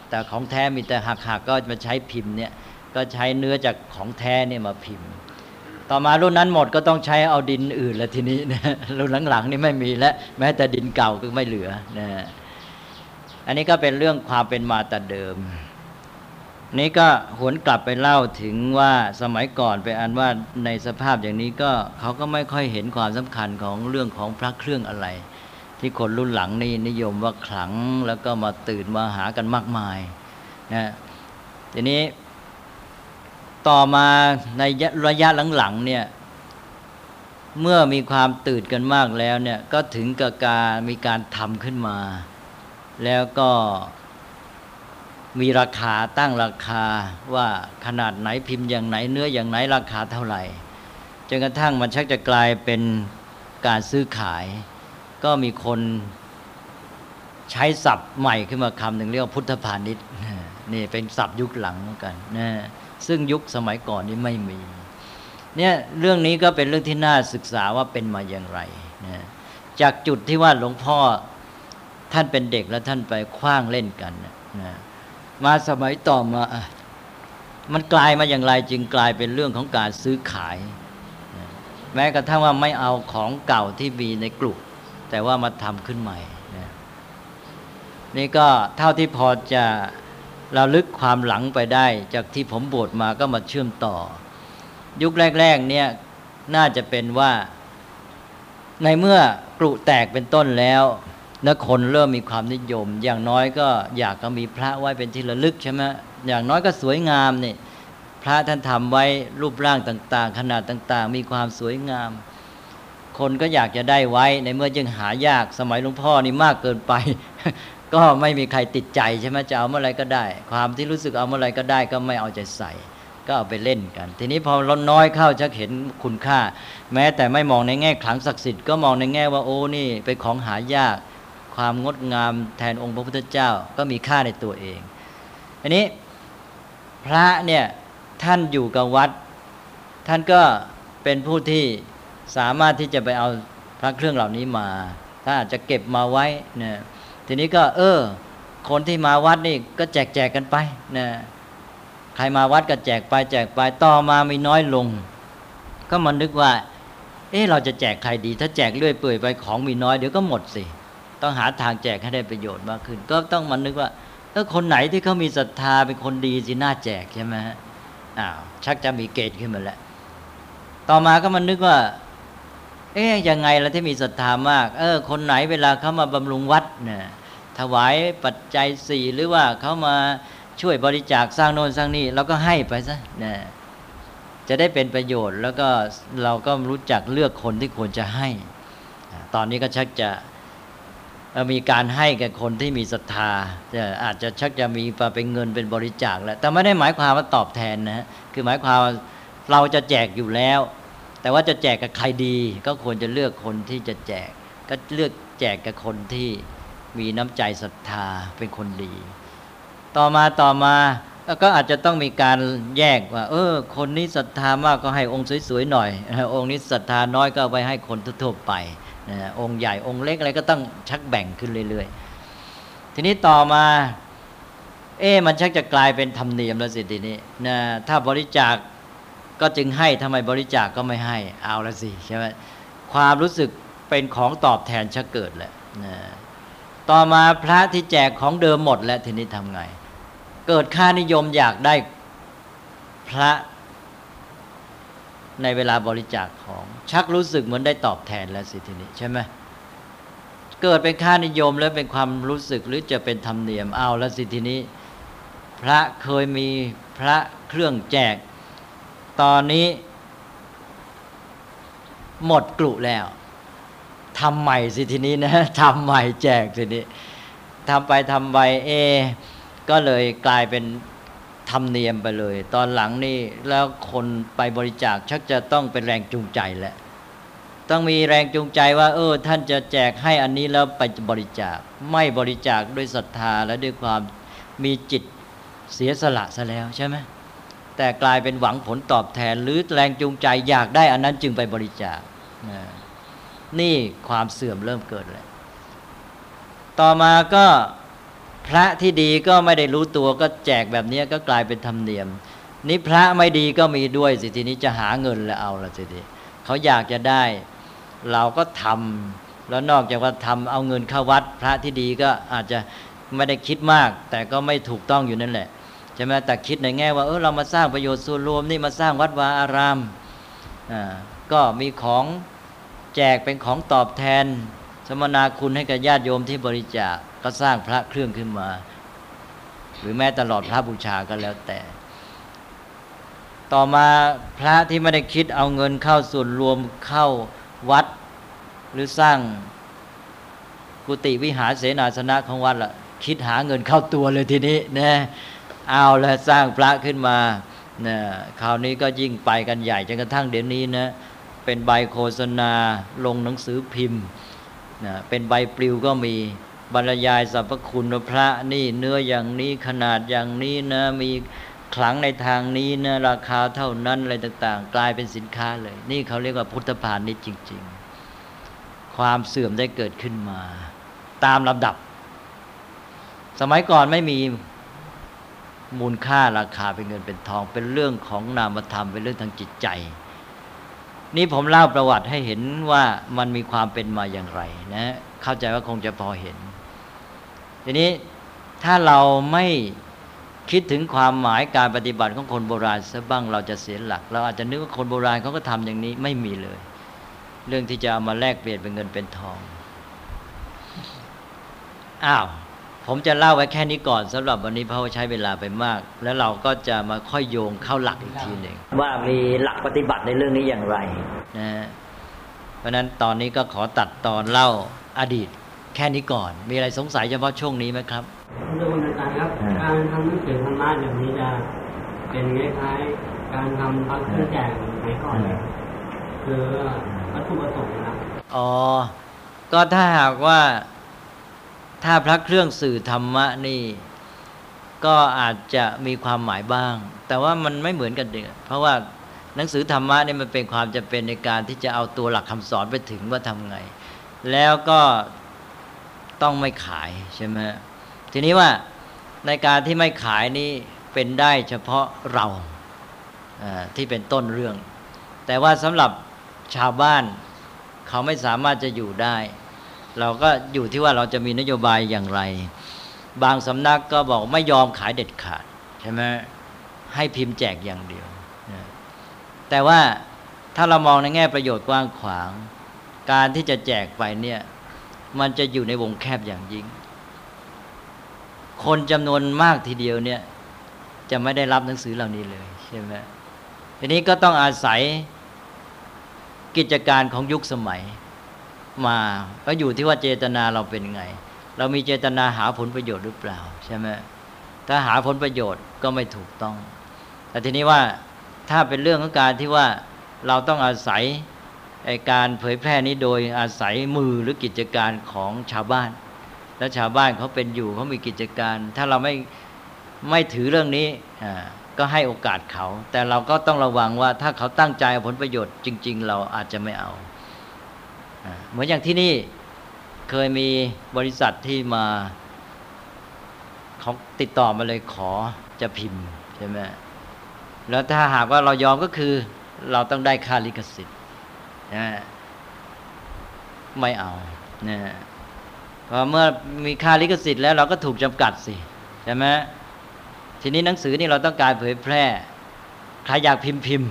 S2: แต่ของแท้มีแต่หักๆกก็มาใช้พิมพ์เนี่ยก็ใช้เนื้อจากของแท้เนี่ยมาพิมพ์ ต่อมารุ่นนั้นหมดก็ต้องใช้เอาดินอื่นแล้วทีนี้นะรุ่นหลังๆนี่ไม่มีแล้วแม้แต่ดินเก่าก็ไม่เหลือนะอันนี้ก็เป็นเรื่องความเป็นมาแต่เดิม นี้ก็หวนกลับไปเล่าถึงว่าสมัยก่อนไปอันว่าในสภาพอย่างนี้ก็เขาก็ไม่ค่อยเห็นความสำคัญของเรื่องของพระเครื่องอะไร ที่คนรุ่นหลังนี่นิยมว่าขลังแล้วก็มาตื่นมาหากันมากมายนะทีนี้ต่อมาในระยะหลังๆเนี่ยเมื่อมีความตื่นกันมากแล้วเนี่ยก็ถึงกับการมีการทำขึ้นมา แล้วก็ มีราคาตั้งราคาว่าขนาดไหนพิมพ์อย่างไหนเนื้ออย่างไหนราคาเท่าไหร่จนกระทั่งมันชักจะกลายเป็นการซื้อขาย ก็มีคนใช้ศัพท์ใหม่ขึ้นมาคำหนึ่งเรียกว่าพุทธพาณิชย์นี่เป็นศัพท์ยุคหลังเหมือนกันนะซึ่งยุคสมัยก่อนนี้ไม่มีเนี่ยเรื่องนี้ก็เป็นเรื่องที่น่าศึกษาว่าเป็นมาอย่างไรนะจากจุดที่ว่าหลวงพ่อท่านเป็นเด็กแล้วท่านไปคว้างเล่นกันนะ มาสมัยต่อมา มันกลายมาอย่างไรจึงกลายเป็นเรื่องของการซื้อขาย แม้กระทั่งว่าไม่เอาของเก่าที่มีในกลุ่มแต่ว่ามาทำขึ้นใหม่นี่ก็เท่าที่พอจะเราลึกความหลังไปได้ จากที่ผมบวชมาก็มาเชื่อมต่อ ยุคแรก ๆ เนี่ยน่าจะเป็นว่า ในเมื่อกรุแตกเป็นต้นแล้ว แล้วคนเริ่มมีความนิยม อย่างน้อยก็อยากก็มีพระไว้เป็นที่ระลึกใช่ไหมอย่างน้อยก็สวยงามนี่พระท่านทำไว้รูปร่างต่าง ๆ ขนาดต่าง ๆ มีความสวยงาม คนก็อยากจะได้ไว้ในเมื่อยังหายากสมัยหลวงพ่อนี่มากเกินไป ก็ไม่มีใครติดใจใช่ไหมจะเอาเมื่อไรก็ได้ ความที่รู้สึกเอาเมื่อไรก็ได้ก็ไม่เอาใจใส่ก็เอาไปเล่นกัน ทีนี้พอลดน้อยเข้าจะเห็นคุณค่า แม้แต่ไม่มองในแง่ขลังศักดิ์สิทธิ์ก็มองในแง่ว่าโอ้นี่เป็นของหายาก ความงดงามแทนองค์พระพุทธเจ้าก็มีค่าในตัวเอง อันนี้พระเนี่ยท่านอยู่กับวัด ท่านก็เป็นผู้ที่สามารถที่จะไปเอาพระเครื่องเหล่านี้มาถ้าอาจจะเก็บมาไว้เนี่ยทีนี้ก็เออ คนที่มาวัดนี่ก็แจกแจกกันไปนะใครมาวัดก็แจกไปแจกไปต่อมามีน้อยลง ก็มันนึกว่า เออเราจะแจกใครดี ถ้าแจกเรื่อยเปื่อยไปของมีน้อยเดี๋ยวก็หมดสิ ต้องหาทางแจกให้ได้ประโยชน์มากขึ้น ก็ต้องมันนึกว่าถ้าคนไหนที่เขามีศรัทธาเป็นคนดีสิน่าแจกใช่ไหมอ้าวชักจะมีเกณฑ์ขึ้นมาแล้วต่อมาก็มันนึกว่า เอ๊ยยังไงล่ะที่มีศรัทธามาก เออ คนไหนเวลาเขามาบำรุงวัดเนี่ยถวายปัจจัยสี่หรือว่าเขามาช่วยบริจาคสร้างโน่นสร้างนี่เราก็ให้ไปซะเนี่ยจะได้เป็นประโยชน์ แล้วก็เราก็รู้จักเลือกคนที่ควรจะให้ ตอนนี้ก็ชักจะ มีการให้แก่คนที่มีศรัทธาจะอาจจะชักจะมีมาเป็นเงินเป็นบริจาคแล้ว แต่ไม่ได้หมายความว่าตอบแทนนะคือหมายความเราจะแจกอยู่แล้ว แต่ว่าจะแจกกับใครดี ก็ควรจะเลือกคนที่จะแจก ก็เลือกแจกกับคนที่มีน้ำใจศรัทธาเป็นคนดี ต่อมาต่อมาก็อาจจะต้องมีการแยกว่า เออ คนนี้ศรัทธามากก็ให้องค์สวยๆหน่อย องค์นี้ศรัทธาน้อยก็ไปให้คนทั่วไป องค์ใหญ่องค์เล็กอะไรก็ต้องชักแบ่งขึ้นเรื่อยๆ ทีนี้ต่อมา เอ๊มันชักจะกลายเป็นธรรมเนียมแล้วสิทีนี้นะถ้าบริจาคก็จึงให้ทำไมบริจาคก็ไม่ให้เอาละสิใช่ไหมความรู้สึกเป็นของตอบแทนชักเกิดแหละนะต่อมาพระที่แจกของเดิมหมดแล้วทีนี้ทำไง เกิดค่านิยมอยากได้พระ ในเวลาบริจาคของชักรู้สึกเหมือนได้ตอบแทนแล้วสิทีนี้ใช่ไหมเกิดเป็นค่านิยมแล้วเป็นความรู้สึกหรือจะเป็นธรรมเนียมเอาแล้วสิทีนี้ พระเคยมีพระเครื่องแจก ตอนนี้ หมดกลุแล้วทำใหม่สิทีนี้นะทำใหม่แจกสินี้ทำไปทำไปเอ ก็เลยกลายเป็น ธรมเนียมไปเลย ตอนหลังนี่แล้วคนไปบริจาคชักจะต้องเป็นแรงจูงใจแหละต้องมีแรงจูงใจว่า เออ ท่านจะแจกให้อันนี้แล้วไปบริจาค ไม่บริจาคด้วยศรัทธาและด้วยความมีจิตเสียสละซะแล้วใช่ไหมแต่กลายเป็นหวังผลตอบแทนหรือแรงจูงใจอยากได้อันนั้นจึงไปบริจาค นี่ความเสื่อมเริ่มเกิดเลยต่อมาก็ พระที่ดีก็ไม่ได้รู้ตัวก็แจกแบบนี้ก็กลายเป็นธรรมเนียม นี่พระไม่ดีก็มีด้วยสิทีนี้จะหาเงินแล้วเอาละสิทีเขาอยากจะได้ เราก็ทำแล้วนอกจากว่าทำเอาเงินเข้าวัด พระที่ดีก็อาจจะไม่ได้คิดมาก แต่ก็ไม่ถูกต้องอยู่นั่นแหละฉช่ไหมแต่คิดในแง่ว่าเออเรามาสร้างประโยชน์ส่วนรวมนี่มาสร้างวัดวาอารามอ่าก็มีของแจกเป็นของตอบแทน สมนาคุณให้กับญาติโยมที่บริจาค ก็สร้างพระเครื่องขึ้นมา หรือแม้ตลอดพระบูชาก็แล้วแต่ ต่อมาพระที่ไม่ได้คิดเอาเงินเข้าส่วนรวมเข้าวัด หรือสร้างกุฏิวิหารเสนาสนะของวัดละคิดหาเงินเข้าตัวเลยทีนี้นะเอาแล้วสร้างพระขึ้นมานะคราวนี้ก็ยิ่งไปกันใหญ่จนกระทั่งเดี๋ยวนี้นะเป็นใบโฆษณาลงหนังสือพิมพ์นะเป็นใบปลิวก็มี บรรยายสรรพคุณพระนี่เนื้ออย่างนี้ขนาดอย่างนี้นะมีขลังในทางนี้นะราคาเท่านั้นอะไรต่าง ๆ กลายเป็นสินค้าเลย นี่เขาเรียกว่าพุทธพาณิชย์จริง ๆ ความเสื่อมได้เกิดขึ้นมา ตามลำดับ สมัยก่อนไม่มีมูลค่าราคาเป็นเงินเป็นทอง เป็นเรื่องของนามธรรมเป็นเรื่องทางจิตใจ นี่ผมเล่าประวัติให้เห็นว่ามันมีความเป็นมาอย่างไรนะเข้าใจว่าคงจะพอเห็น ทีนี้ถ้าเราไม่คิดถึงความหมายการปฏิบัติของคนโบราณซะบ้างเราจะเสียหลัก เราอาจจะนึกว่าคนโบราณเขาก็ทำอย่างนี้ไม่มีเลย เรื่องที่จะเอามาแลกเปลี่ยนเป็นเงินเป็นทองอ้าวผมจะเล่าไว้แค่นี้ก่อนสำหรับวันนี้เพราะว่าใช้เวลาไปมาก แล้วเราก็จะมาค่อยโยงเข้าหลักอีกทีหนึ่งว่ามีหลักปฏิบัติในเรื่องนี้อย่างไรนะเพราะนั้นตอนนี้ก็ขอตัดตอนเล่าอดีต แค่นี้ก่อน มีอะไรสงสัยเฉพาะช่วงนี้ไหมครับ
S3: ดูอาจารย์ครับ
S2: อ่า
S3: การทำหนังสือธรรมะแบบนี้จะเป็นคล้ายๆการทำพักเครื่องแจกในก่อนเลยคือวัตถุประสงค์นะครับ
S2: อ๋อ ก็ถ้าหากว่าถ้าพระเครื่องสื่อธรรมะนี่ ก็อาจจะมีความหมายบ้าง แต่ว่ามันไม่เหมือนกันเดือเพราะว่าหนังสือธรรมะนี่มันเป็นความจะเป็นในการที่จะเอาตัวหลักคำสอนไปถึงว่าทำไง แล้วก็ ต้องไม่ขายใช่ไหมทีนี้ว่าในการที่ไม่ขายนี่เป็นได้เฉพาะเราที่เป็นต้นเรื่อง แต่ว่าสำหรับชาวบ้านเขาไม่สามารถจะอยู่ได้ เราก็อยู่ที่ว่าเราจะมีนโยบายอย่างไร บางสำนักก็บอกไม่ยอมขายเด็ดขาดใช่ไหมให้พิมพ์แจกอย่างเดียว แต่ว่าถ้าเรามองในแง่ประโยชน์กว้างขวาง การที่จะแจกไปเนี่ย มันจะอยู่ในวงแคบอย่างยิ่ง คนจำนวนมากทีเดียวเนี่ย จะไม่ได้รับหนังสือเหล่านี้เลยใช่ไหมทีนี้ก็ต้องอาศัยกิจการของยุคสมัย มาก็อยู่ที่ว่าเจตนาเราเป็นไง เรามีเจตนาหาผลประโยชน์หรือเปล่าใช่ไหมถ้าหาผลประโยชน์ก็ไม่ถูกต้อง แต่ทีนี้ว่าถ้าเป็นเรื่องของการที่ว่าเราต้องอาศัย การเผยแพร่นี้โดยอาศัยมือหรือกิจการของชาวบ้าน และชาวบ้านเขาเป็นอยู่เขามีกิจการ ถ้าเราไม่ไม่ถือเรื่องนี้ก็ให้โอกาสเขา แต่เราก็ต้องระวังว่าถ้าเขาตั้งใจเอาผลประโยชน์จริง ๆ เราอาจจะไม่เอาอ่าเหมือนอย่างที่นี่เคยมีบริษัทที่มาเขาติดต่อมาเลยขอจะพิมพ์ใช่ไหมแล้วถ้าหากว่าเรายอมก็คือ เราต้องได้ค่าลิขสิทธิ์ นะไม่เอานะพราะเมื่อมีค่าลิขสิทธิ์แล้วเราก็ถูกจำกัดสิใช่ไหมทีนี้หนังสือนี่เราต้องการเผยแพร่ ใครอยากพิมพ์พิมพ์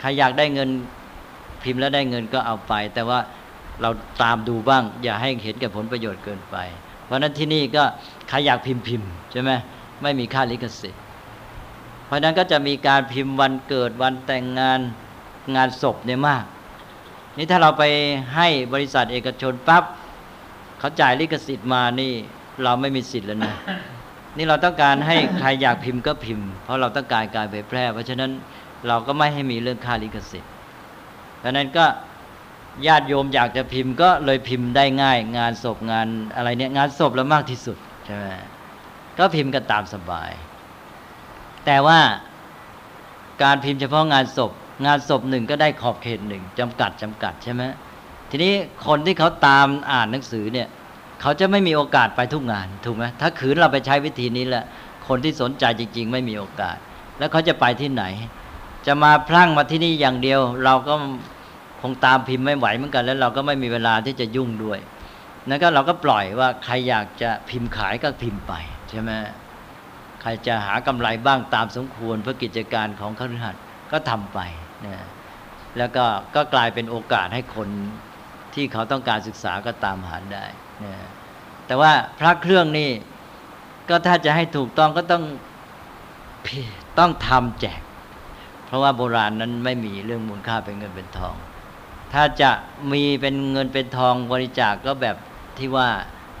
S2: ใครอยากได้เงินพิมพ์แล้วได้เงินก็เอาไป แต่ว่าเราตามดูบ้าง อย่าให้เห็นแก่ผลประโยชน์เกินไป เพราะฉะนั้นที่นี่ก็ใครอยากพิมพ์พิมพ์ใช่ไหมไม่มีค่าลิขสิทธิ์เพราะฉะนั้นก็จะมีการพิมพ์วันเกิดวันแต่งงานงานศพเนี่ยมาก นี่ถ้าเราไปให้บริษัทเอกชนปั๊บเขาจ่ายลิขสิทธิ์มานี่ เราไม่มีสิทธิ์แล้วนะ นี่เราต้องการให้ใครอยากพิมพ์ก็พิมพ์ เพราะเราต้องการการเผยแพร่ เพราะฉะนั้นเราก็ไม่ให้มีเรื่องค่าลิขสิทธิ์ดังนั้นก็ญาติโยมอยากจะพิมพ์ก็เลยพิมพ์ได้ง่าย งานศพงานอะไรเนี่ยงานศพแล้วมากที่สุดใช่ไหมก็พิมพ์กันตามสบาย แต่ว่าการพิมพ์เฉพาะงานศพ งานศพหนึ่งก็ได้ขอบเขตหนึ่งจำกัดจำกัดใช่ไหมทีนี้คนที่เขาตามอ่านหนังสือเนี่ยเขาจะไม่มีโอกาสไปทุกงานถูกไหมถ้าขืนเราไปใช้วิธีนี้แหละคนที่สนใจจริง ๆ ไม่มีโอกาส แล้วเขาจะไปที่ไหน จะมาพลั่งมาที่นี่อย่างเดียว เราก็คงตามพิมพ์ไม่ไหวเหมือนกัน แล้วเราก็ไม่มีเวลาที่จะยุ่งด้วยนั่นก็เราก็ปล่อยว่าใครอยากจะพิมพ์ขายก็พิมพ์ไปใช่ไหมใครจะหากำไรบ้างตามสมควรเพื่อกิจการของคฤหัสถ์ก็ทำไป นะแล้วก็ก็กลายเป็นโอกาสให้คนที่เขาต้องการศึกษาก็ตามหาได้นะแต่ว่าพระเครื่องนี่ก็ถ้าจะให้ถูกต้องก็ต้องต้องทำแจก เพราะว่าโบราณนั้นไม่มีเรื่องมูลค่าเป็นเงินเป็นทอง ถ้าจะมีเป็นเงินเป็นทองบริจาคก็แบบที่ว่า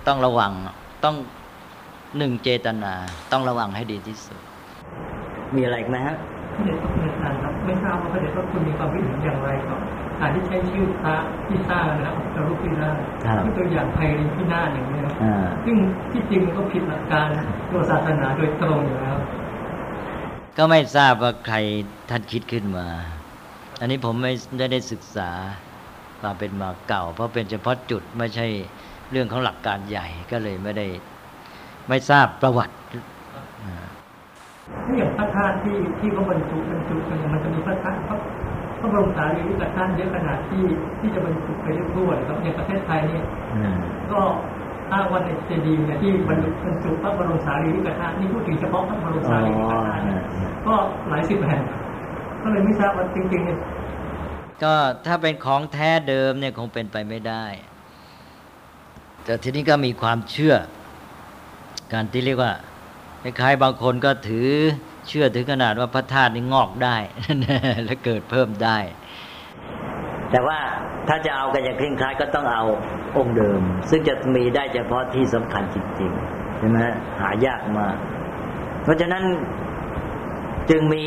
S2: ต้องระวังต้องหนึ่งเจตนา ต้องระวังให้ดีที่สุด มีอะไรอีกไหมฮะ
S4: พระเดชพระคุณอาจารย์ครับ ไม่ทราบว่าพระเดชพระคุณมีความคิดเห็นอย่างไรกับการที่ใช้ชื่อพระที่สร้างนะครับพระรูปที่สร้าง
S2: ครับ
S4: ที่ตัวอย่างไพรินที่หน้าอย่างนี้ครับ
S2: อ่า
S4: ซึ่งที่จริงมันก็ผิดหลักการตัวศาสนาโดยตรงอยู่แล้ว
S2: ก็ไม่ทราบว่าใครท่านคิดขึ้นมา อันนี้ผมไม่ได้ได้ศึกษามาเป็นมาเก่า เพราะเป็นเฉพาะจุดไม่ใช่เรื่องของหลักการใหญ่ก็เลยไม่ได้ ไม่ทราบประวัติอ่า
S4: ถ้าอย่างพระธาตุที่ที่เขาบรรจุบรรจุกันเนี่ยมันจะมีพระธาตุพระพระบรมสารีริกธาตุเยอะขนาดที่ที่จะบรรจุไปได้ทั่วเลยครับอย่างประเทศไทยเนี่ย
S2: อืม
S4: ก็อ้างว่าในเจดีย์เนี่ยที่บรรจุบรรจุพระบรมสารีริกธาตุนี่พูดถึงเฉพาะพระบรม
S2: อ๋อ
S4: สารีริกธาตุเนี่ยก็หลายสิบแห่งก็เลยไม่ทราบว่าจริงๆเนี่ย
S2: ก็ถ้าเป็นของแท้เดิมเนี่ยคงเป็นไปไม่ได้ แต่ทีนี้ก็มีความเชื่อ การที่เรียกว่า คล้ายๆบางคนก็ถือเชื่อถึงขนาดว่าพระธาตุนี่งอกได้ และเกิดเพิ่มได้ แต่ว่าถ้าจะเอากันอย่างเคร่งครัดก็ต้องเอาองค์เดิม ซึ่งจะมีได้เฉพาะที่สำคัญจริงๆใช่ไหมหายากมาก เพราะฉะนั้นจึงมี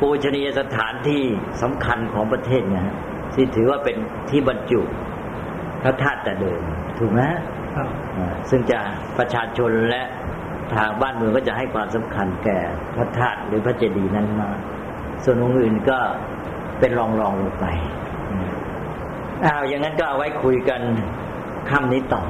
S2: ปูชนียสถานที่สำคัญของประเทศเนี่ยฮะที่ถือว่าเป็นที่บรรจุพระธาตุแต่เดิมถูกไหม
S4: ครับ
S2: อ่าซึ่งจะประชาชนและ ทางบ้านเมืองก็จะให้ความสำคัญแก่พระธาตุหรือพระเจดีย์นั้นมากส่วนองค์อื่นก็เป็นรองรองลงไปอ้าวอย่างนั้นก็เอาไว้คุยกันค่ำนี้ต่อ